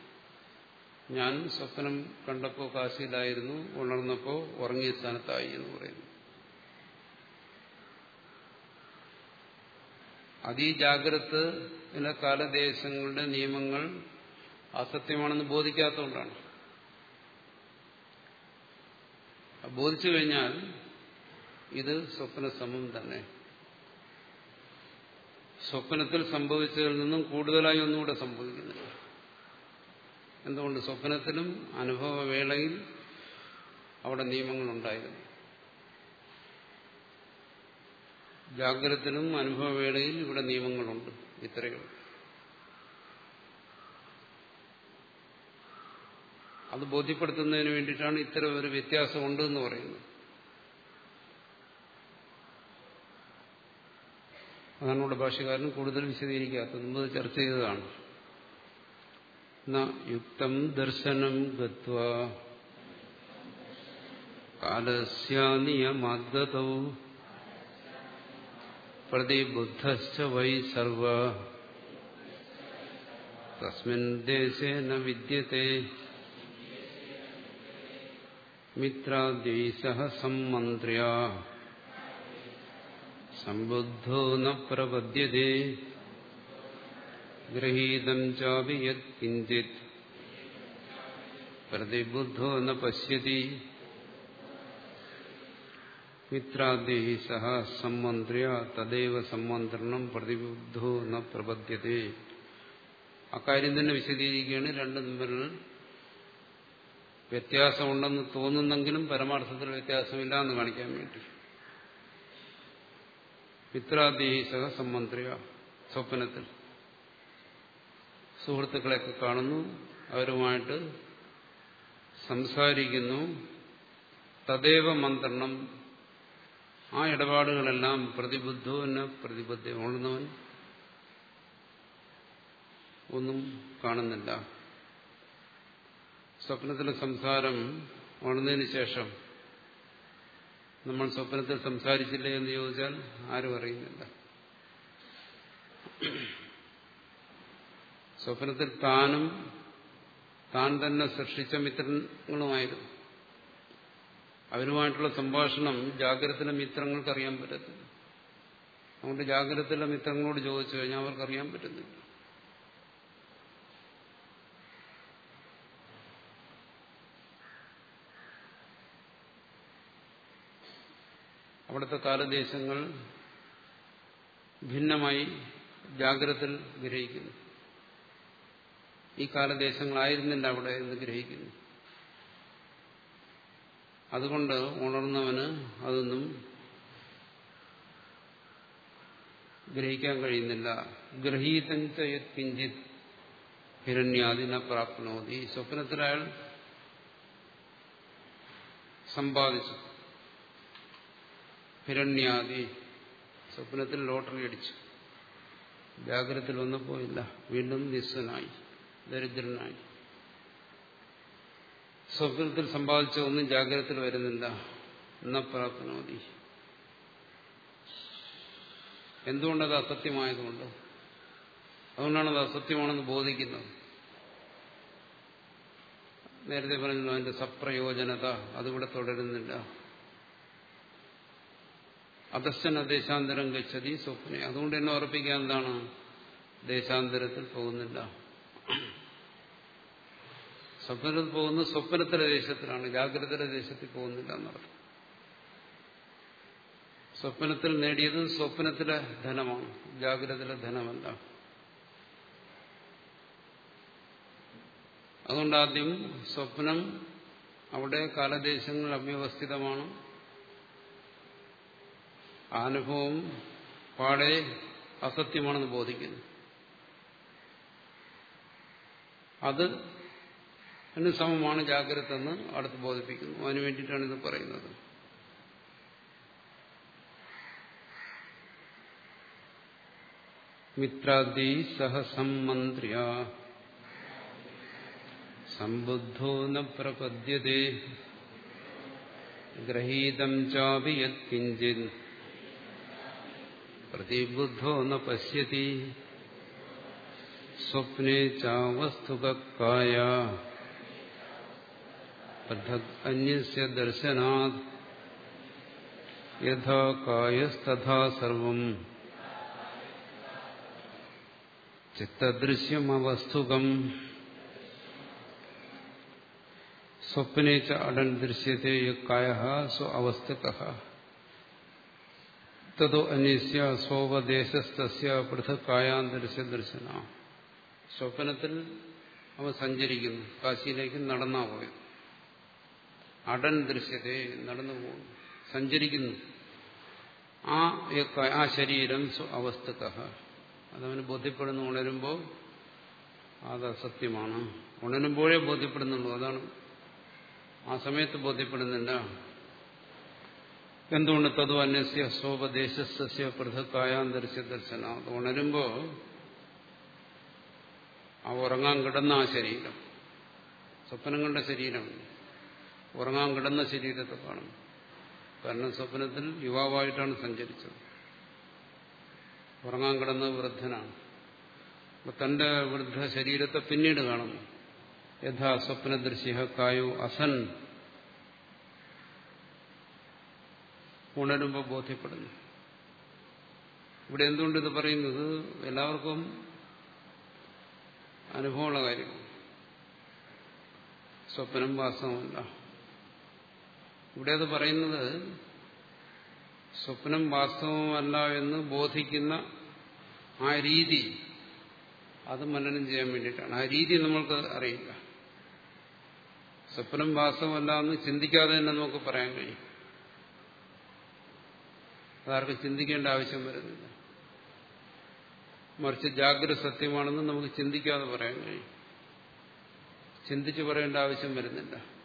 ഞാൻ സ്വപ്നം കണ്ടപ്പോൾ കാശിയിലായിരുന്നു ഉണർന്നപ്പോൾ ഉറങ്ങിയ സ്ഥാനത്തായി എന്ന് പറയുന്നു. അതീ ജാഗ്രത കാലദേശങ്ങളുടെ നിയമങ്ങൾ അസത്യമാണെന്ന് ബോധിക്കാത്തതുകൊണ്ടാണ്. ബോധിച്ചു കഴിഞ്ഞാൽ ഇത് സ്വപ്നസമം തന്നെ. സ്വപ്നത്തിൽ സംഭവിച്ചതിൽ നിന്നും കൂടുതലായി ഒന്നുകൂടെ സംഭവിക്കുന്നില്ല. എന്തുകൊണ്ട് സ്വപ്നത്തിലും അനുഭവവേളയിൽ അവിടെ നിയമങ്ങളുണ്ടായിരുന്നു? ജാഗ്രതത്തിലും അനുഭവവേളയിൽ ഇവിടെ നിയമങ്ങളുണ്ട്. ഇത്രയും അത് ബോധ്യപ്പെടുത്തുന്നതിന് വേണ്ടിയിട്ടാണ് ഇത്തരം ഒരു വ്യത്യാസമുണ്ട് എന്ന് പറയുന്നത്. അതാണ് ഇവിടെ ഭാഷകാരൻ കൂടുതൽ വിശദീകരിക്കാത്തത്. മുമ്പ് ചർച്ച ചെയ്തതാണ്. യുക്തം ദർശനം ഗത്വാ കാലസ്യാനിയമാദ്ഗതൗ പ്രതിബുദ്ധശ്ച വൈ സർവ തസ്മിൻ ദേശേ ന വിദ്യത്തെ മിത്രാദ്യൈ സഹ സമ്മന്ത്ര്യ സംബുദ്ധോ ന പ്രപദ്യത്തെ ഗൃഹീതം ചാപി യത് കിഞ്ചിത് പ്രതിബുദ്ധോ ന പശ്യതി. മിത്രാദ്യൈ സഹ സമ്മന്ത്ര്യ തദൈവ സമ്മന്ത്രണം പ്രതിബുദ്ധോ ന പ്രപദ്ധ്യത. അക്കാര്യം തന്നെ വിശദീകരിക്കുകയാണ് രണ്ടും തമ്മിൽ വ്യത്യാസമുണ്ടെന്ന് തോന്നുന്നെങ്കിലും പരമാർത്ഥത്തിൽ വ്യത്യാസമില്ല എന്ന് കാണിക്കാൻ വേണ്ടി. മിത്രാദ്യൈ സഹ സംമന്ത്രിയ സ്വപ്നത്തിൽ. സുഹൃത്തുക്കളെയൊക്കെ കാണുന്നു. അവരുമായിട്ട് സംസാരിക്കുന്നു. തദേവ മന്ത്രണം. ആ ഇടപാടുകളെല്ലാം പ്രതിബുദ്ധവന് പ്രതിബദ്ധ ഉണർന്നവൻ ഒന്നും കാണുന്നില്ല. സ്വപ്നത്തിലെ സംസാരം ഉണർന്നതിന് ശേഷം നമ്മൾ സ്വപ്നത്തിൽ സംസാരിച്ചില്ല എന്ന് ചോദിച്ചാൽ ആരും അറിയുന്നില്ല. സ്വപ്നത്തിൽ താനും താൻ തന്നെ സൃഷ്ടിച്ച മിത്രങ്ങളുമായിരുന്നു. അവരുമായിട്ടുള്ള സംഭാഷണം ജാഗ്രതത്തിലെ മിത്രങ്ങൾക്ക് അറിയാൻ പറ്റത്തില്ല. അതുകൊണ്ട് ജാഗ്രതത്തിലെ മിത്രങ്ങളോട് ചോദിച്ചു കഴിഞ്ഞാൽ അവർക്ക് അറിയാൻ പറ്റുന്നില്ല. അവിടുത്തെ കാലദേശങ്ങൾ ഭിന്നമായി ജാഗ്രതയിൽ ഗ്രഹിക്കുന്നു ഈ കാലദേശങ്ങളായിരുന്നില്ല അവിടെ എന്ന് ഗ്രഹിക്കുന്നു. അതുകൊണ്ട് ഉണർന്നവന് അതൊന്നും ഗ്രഹിക്കാൻ കഴിയുന്നില്ല. ഗ്രഹീതഞ്ച കിഞ്ചിത് ഹിരണ്യാദിന പ്രാപ്നോതി. സ്വപ്നത്തിൽ അയാൾ സമ്പാദിച്ചു. ഹിരണ്യാദി സ്വപ്നത്തിൽ ലോട്ടറി അടിച്ചു. ജാഗ്രതത്തിൽ വന്നപ്പോ വീണ്ടും നിസ്വനായി ദരിദ്രനായി. സ്വപ്നത്തിൽ സമ്പാദിച്ച ഒന്നും ജാഗ്രതത്തിൽ വരുന്നില്ല. എന്ന പ്രാപ്നോതി എന്തുകൊണ്ടത് അസത്യമായതുകൊണ്ട്? അതുകൊണ്ടാണ് അത് അസത്യമാണെന്ന് ബോധിക്കുന്നത്. നേരത്തെ പറഞ്ഞു അതിന്റെ സപ്രയോജനത അതിവിടെ തുടരുന്നില്ല. അധശ്ചന ദേശാന്തരം ഗച്ഛതി സ്വപ്നെ. അതുകൊണ്ട് എന്നെ ഉറപ്പിക്കാൻ എന്താണ്? ദേശാന്തരത്തിൽ പോകുന്നില്ല. സ്വപ്നത്തിൽ പോകുന്ന സ്വപ്നത്തിലെ ദേശത്തിലാണ് ജാഗ്രതയുടെ ദേശത്തിൽ പോകുന്നില്ല എന്നർത്ഥം സ്വപ്നത്തിൽ നേടിയത് സ്വപ്നത്തിലെ ധനമാണ് ജാഗ്രതയിലെ ധനമല്ല. അതുകൊണ്ട് ആദ്യം സ്വപ്നം അവിടെ കാലദേശങ്ങൾ അവ്യവസ്ഥിതമാണ് അനുഭവം പാടെ അസത്യമാണെന്ന് ബോധിക്കുന്നു. അത് അതിന് സമമാണ് ജാഗ്രത എന്ന് അടുത്ത് ബോധിപ്പിക്കുന്നു. അതിനു വേണ്ടിയിട്ടാണ് ഇത് പറയുന്നത്. മിത്രാദി സഹസമ്മന്ത്ര്യ സംബുദ്ധോ ന പ്രപദ്യത്തെ ഗ്രഹീതം ചാപി യത്കിഞ്ചിത് പ്രതിബുദ്ധോ ന പശ്യതി. സ്വപ്നെ ചാവസ്തുകായ പൃഥക് അന്യസ്യ ദർശനാത് യഥാ കായസ്തഥാ സർവം ചിത്തദൃശ്യമവസ്തുകം സ്വപ്നെ ച അടൻ ദൃശ്യത്തെ കായ സ്വ അവസ്ഥക തതോ അന്യസ്യ സ്വോപദേശസ്തസ്യ പൃഥക് കായാന്തരസ്യ ദർശന സ്വപ്നത്തിൽ അവ സഞ്ചരിക്കുന്നു കാശിയിലേക്ക് നടന്നാ പോയത്। അടൻ ദൃശ്യത്തെ നടന്നു പോകുന്നു സഞ്ചരിക്കുന്നു. ആ ആ ശരീരം അവസ്ഥക അതവന് ബോധ്യപ്പെടുന്നു ഉണരുമ്പോൾ അത് അസത്യമാണ്. ഉണരുമ്പോഴേ ബോധ്യപ്പെടുന്നുള്ളൂ അതാണ്. ആ സമയത്ത് ബോധ്യപ്പെടുന്നില്ല എന്തുകൊണ്ട് തതു അന്യസ്യ സ്വോപദേശസ്യ പൃഥക്കായാന്തരസ്യ ദർശനം അത് ഉണരുമ്പോൾ ആ ഉറങ്ങാൻ കിടന്ന ആ ശരീരം സ്വപ്നങ്ങളുടെ ശരീരമാണ്. ഉറങ്ങാൻ കിടന്ന ശരീരത്തെ കാണുന്നു. കാരണം സ്വപ്നത്തിൽ യുവാവായിട്ടാണ് സഞ്ചരിച്ചത്. ഉറങ്ങാൻ കിടന്ന വൃദ്ധനാണ്. തന്റെ വൃദ്ധ ശരീരത്തെ പിന്നീട് കാണുന്നു. യഥാ സ്വപ്നദൃശ്യ കായോ അസൻ. ഉണരുമ്പോൾ ബോധ്യപ്പെടുന്നു. ഇവിടെ എന്തുകൊണ്ട് ഇത് പറയുന്നത്? എല്ലാവർക്കും അനുഭവമുള്ള കാര്യമാണ്. സ്വപ്നം വാസ്തവമല്ല ഇവിടെ അത് പറയുന്നത് സ്വപ്നം വാസ്തവമല്ല എന്ന് ബോധിക്കുന്ന ആ രീതി. അത് മനനം ചെയ്യാൻ വേണ്ടിയിട്ടാണ്. ആ രീതി നമ്മൾക്ക് അറിയില്ല. സ്വപ്നം വാസ്തവമല്ല എന്ന് ചിന്തിക്കാതെ തന്നെ നമുക്ക് പറയാൻ കഴിയും. അതാർക്കും ചിന്തിക്കേണ്ട ആവശ്യം വരുന്നില്ല. മറിച്ച് ജാഗ്രത സത്യമാണെന്ന് നമുക്ക് ചിന്തിക്കാതെ പറയാൻ കഴിയും. ചിന്തിച്ചു പറയേണ്ട ആവശ്യം വരുന്നില്ല.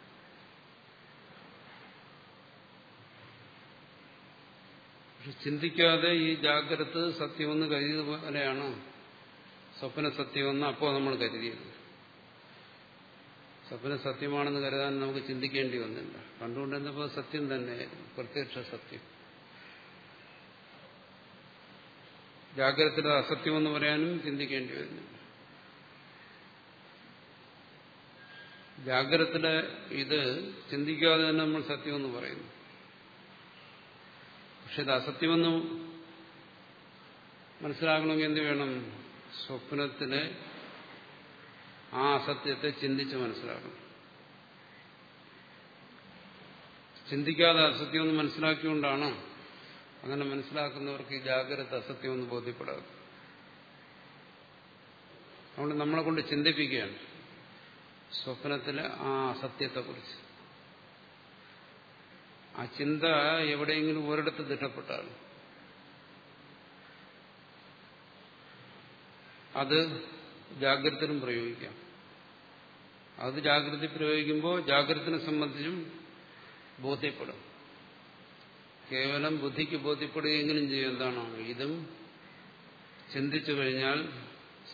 പക്ഷെ ചിന്തിക്കാതെ ഈ ജാഗ്രത സത്യമെന്ന് കരുതിയത് പോലെയാണ് സ്വപ്ന സത്യമെന്ന് അപ്പോൾ നമ്മൾ കരുതിയത്. സ്വപ്ന സത്യമാണെന്ന് കരുതാൻ നമുക്ക് ചിന്തിക്കേണ്ടി വന്നില്ല. കണ്ടുകൊണ്ടിരുന്നപ്പോൾ സത്യം തന്നെയായിരുന്നു പ്രത്യക്ഷ സത്യം. ജാഗ്രത അസത്യമെന്ന് പറയാനും ചിന്തിക്കേണ്ടി വരുന്നില്ല ജാഗ്രതയുടെ ഇത് ചിന്തിക്കാതെ തന്നെ നമ്മൾ സത്യമെന്ന് പറയുന്നു. പക്ഷെ ഇത് അസത്യമെന്ന് മനസ്സിലാക്കണമെങ്കിൽ എന്ത് വേണം? സ്വപ്നത്തിലെ ആ അസത്യത്തെ ചിന്തിച്ച് മനസ്സിലാക്കണം. ചിന്തിക്കാതെ അസത്യമെന്ന് മനസ്സിലാക്കിക്കൊണ്ടാണ് അങ്ങനെ മനസ്സിലാക്കുന്നവർക്ക് ഈ ജാഗ്രത അസത്യമെന്ന് ബോധ്യപ്പെടാതെ അതുകൊണ്ട് നമ്മളെ കൊണ്ട് ചിന്തിപ്പിക്കുകയാണ് സ്വപ്നത്തിലെ ആ അസത്യത്തെക്കുറിച്ച്. ആ ചിന്ത എവിടെയെങ്കിലും ഒരിടത്ത് തിട്ടപ്പെട്ടാണ് അത് ജാഗ്രതനും പ്രയോഗിക്കാം. അത് ജാഗ്രത പ്രയോഗിക്കുമ്പോൾ ജാഗ്രതനെ സംബന്ധിച്ചും ബോധ്യപ്പെടും. കേവലം ബുദ്ധിക്ക് ബോധ്യപ്പെടുകയെങ്കിലും ചെയ്യും എന്താണോ ഇതും ചിന്തിച്ചു കഴിഞ്ഞാൽ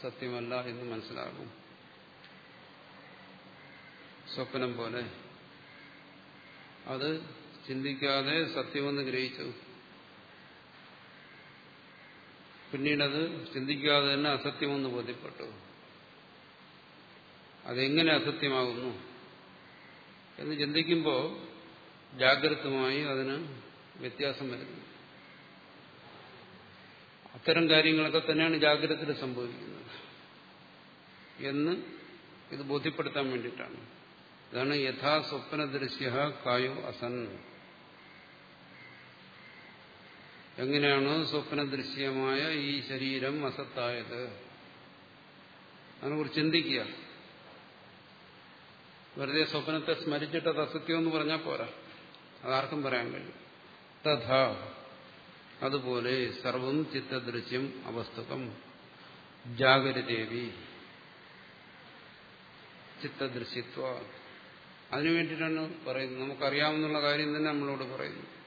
സത്യമല്ല എന്ന് മനസ്സിലാകും. സ്വപ്നം പോലെ. അത് ചിന്തിക്കാതെ സത്യമെന്ന് ഗ്രഹിച്ചു പിന്നീടത് ചിന്തിക്കാതെ തന്നെ അസത്യമെന്ന് ബോധ്യപ്പെട്ടു. അതെങ്ങനെ അസത്യമാകുന്നു എന്ന് ചിന്തിക്കുമ്പോൾ ജാഗ്രതമായി അതിന് വ്യത്യാസം വരുന്നു. അത്തരം കാര്യങ്ങളൊക്കെ തന്നെയാണ് ജാഗ്രതയിൽ സംഭവിക്കുന്നത് എന്ന് ഇത് ബോധ്യപ്പെടുത്താൻ വേണ്ടിയിട്ടാണ്. ഇതാണ് യഥാ സ്വപ്ന ദൃശ്യ കായോ അസൻ. എങ്ങനെയാണ് സ്വപ്നദൃശ്യമായ ഈ ശരീരം അസത്തായത് അതിനെക്കുറിച്ച് ചിന്തിക്കുക. വെറുതെ സ്വപ്നത്തെ സ്മരിച്ചിട്ട് അത് അസത്യമെന്ന് പറഞ്ഞാൽ പോരാ. അതാർക്കും പറയാൻ കഴിയും. തഥാ അതുപോലെ സർവം ചിത്തദൃശ്യം അവസ്തുക്കം ജാഗരദേവി ചിത്തദൃശ്യത്വ. അതിനു വേണ്ടിയിട്ടാണ് പറയുന്നത്. നമുക്കറിയാവുന്ന കാര്യം തന്നെ നമ്മളോട് പറയുന്നു.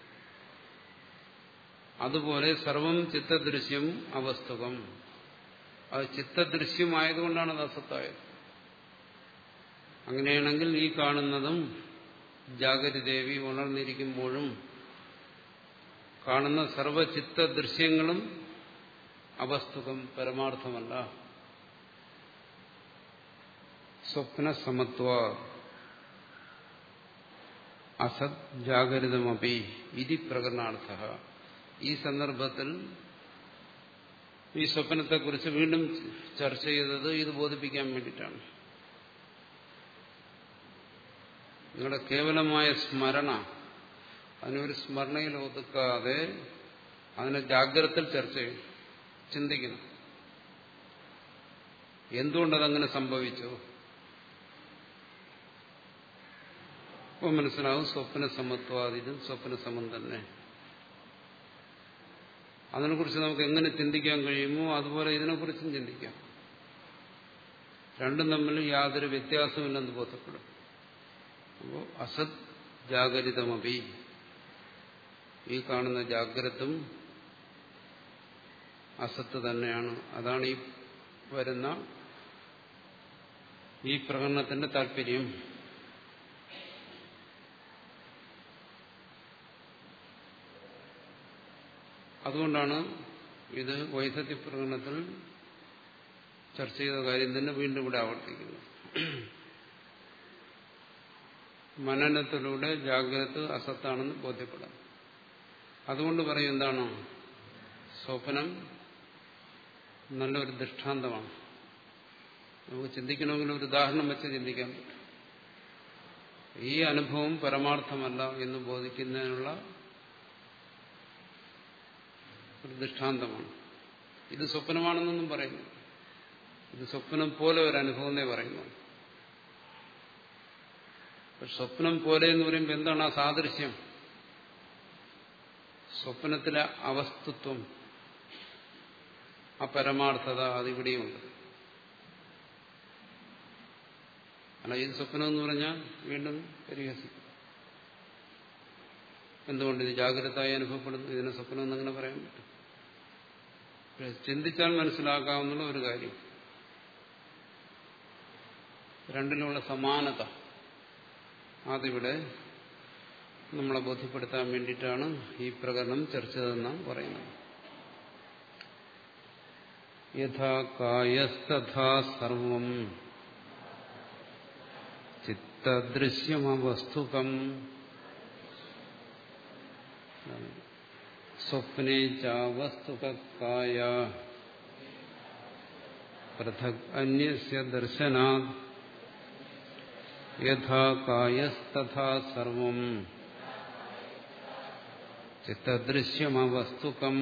അതുപോലെ സർവം ചിത്തദൃശ്യം അവസ്തുകം അത് ചിത്തദൃശ്യമായതുകൊണ്ടാണ് അത് അസത്തായത്. അങ്ങനെയാണെങ്കിൽ ഈ കാണുന്നതും ജാഗരിദേവി ഉണർന്നിരിക്കുമ്പോഴും കാണുന്ന സർവചിത്ത ദൃശ്യങ്ങളും അവസ്തുകം പരമാർത്ഥമല്ല. സ്വപ്ന സമത്വ അസത് ജാഗരിതമപി. ഇതി പ്രകടനാർത്ഥ ഈ സന്ദർഭത്തിൽ ഈ സ്വപ്നത്തെക്കുറിച്ച് വീണ്ടും ചർച്ച ചെയ്തത് ഇത് ബോധിപ്പിക്കാൻ വേണ്ടിയിട്ടാണ്. നിങ്ങളുടെ കേവലമായ സ്മരണ അതിനൊരു സ്മരണയിൽ ഒതുക്കാതെ അതിനെ ജാഗ്രതയിൽ ചർച്ച ചെയ്യും ചിന്തിക്കണം. എന്തുകൊണ്ടതങ്ങനെ സംഭവിച്ചു? അപ്പോൾ മനസ്സിലാവും സ്വപ്ന സമത്വാദിതും സ്വപ്ന സമം തന്നെ. അതിനെക്കുറിച്ച് നമുക്ക് എങ്ങനെ ചിന്തിക്കാൻ കഴിയുമോ അതുപോലെ ഇതിനെക്കുറിച്ചും ചിന്തിക്കാം. രണ്ടും തമ്മിൽ യാതൊരു വ്യത്യാസമില്ലെന്ന് ബോധപ്പെടും അപ്പോൾ അസത് ജാഗരിതമപി. ഈ കാണുന്ന ജാഗ്രതും അസത്ത് തന്നെയാണ്. അതാണ് ഈ വരുന്ന ഈ പ്രകടനത്തിന്റെ താല്പര്യം. അതുകൊണ്ടാണ് ഇത് വൈദ്യുതി പ്രകടനത്തിൽ ചർച്ച ചെയ്ത കാര്യം തന്നെ വീണ്ടും ഇവിടെ ആവർത്തിക്കുന്നത്. മനനത്തിലൂടെ ജാഗ്രത അസത്താണെന്ന് ബോധ്യപ്പെടാം. അതുകൊണ്ട് പറയും എന്താണോ? സ്വപ്നം നല്ലൊരു ദൃഷ്ടാന്തമാണ്. നമുക്ക് ചിന്തിക്കണമെങ്കിൽ ഒരു ഉദാഹരണം വെച്ച് ചിന്തിക്കാൻ പറ്റും. ഈ അനുഭവം പരമാർത്ഥമല്ല എന്ന് ബോധിക്കുന്നതിനുള്ള ഒരു ദൃഷ്ടാന്തമാണ്. ഇത് സ്വപ്നമാണെന്നൊന്നും പറയുന്നു ഇത് സ്വപ്നം പോലെ ഒരു അനുഭവമേ പറയുന്നു സ്വപ്നം പോലെ എന്ന് പറയുമ്പോൾ എന്താണ് ആ സാദൃശ്യം? സ്വപ്നത്തിലെ അവസ്തുത്വം ആ പരമാർത്ഥത അതിവിടെയുണ്ട് അല്ല ഇത് സ്വപ്നം എന്ന് പറഞ്ഞാൽ വീണ്ടും പരിഹസിക്കും. എന്തുകൊണ്ട് ഇത് ജാഗ്രതയായി അനുഭവപ്പെടുന്നു? ഇതിനെ സ്വപ്നം എന്നങ്ങനെ പറയാൻ പറ്റും? ചിന്തിച്ചാൽ മനസ്സിലാക്കാവുന്ന ഒരു കാര്യം. രണ്ടിലുള്ള സമാനത. അതിവിടെ നമ്മളെ ബോധ്യപ്പെടുത്താൻ വേണ്ടിയിട്ടാണ് ഈ പ്രകരണം ചർച്ച ചെയ്തെന്നാണ് പറയുന്നത്. യഥാ കായസ്തഥാ സർവം ചിത്തദൃശ്യമവസ്തുകം. സ്വപ്നെ ചാവസ്തുകായ പൃഥക് അന്യസ്യ ദർശനാത് യഥാ കായസ്തഥാ സർവം ചിത്തദൃശ്യമവസ്തുകം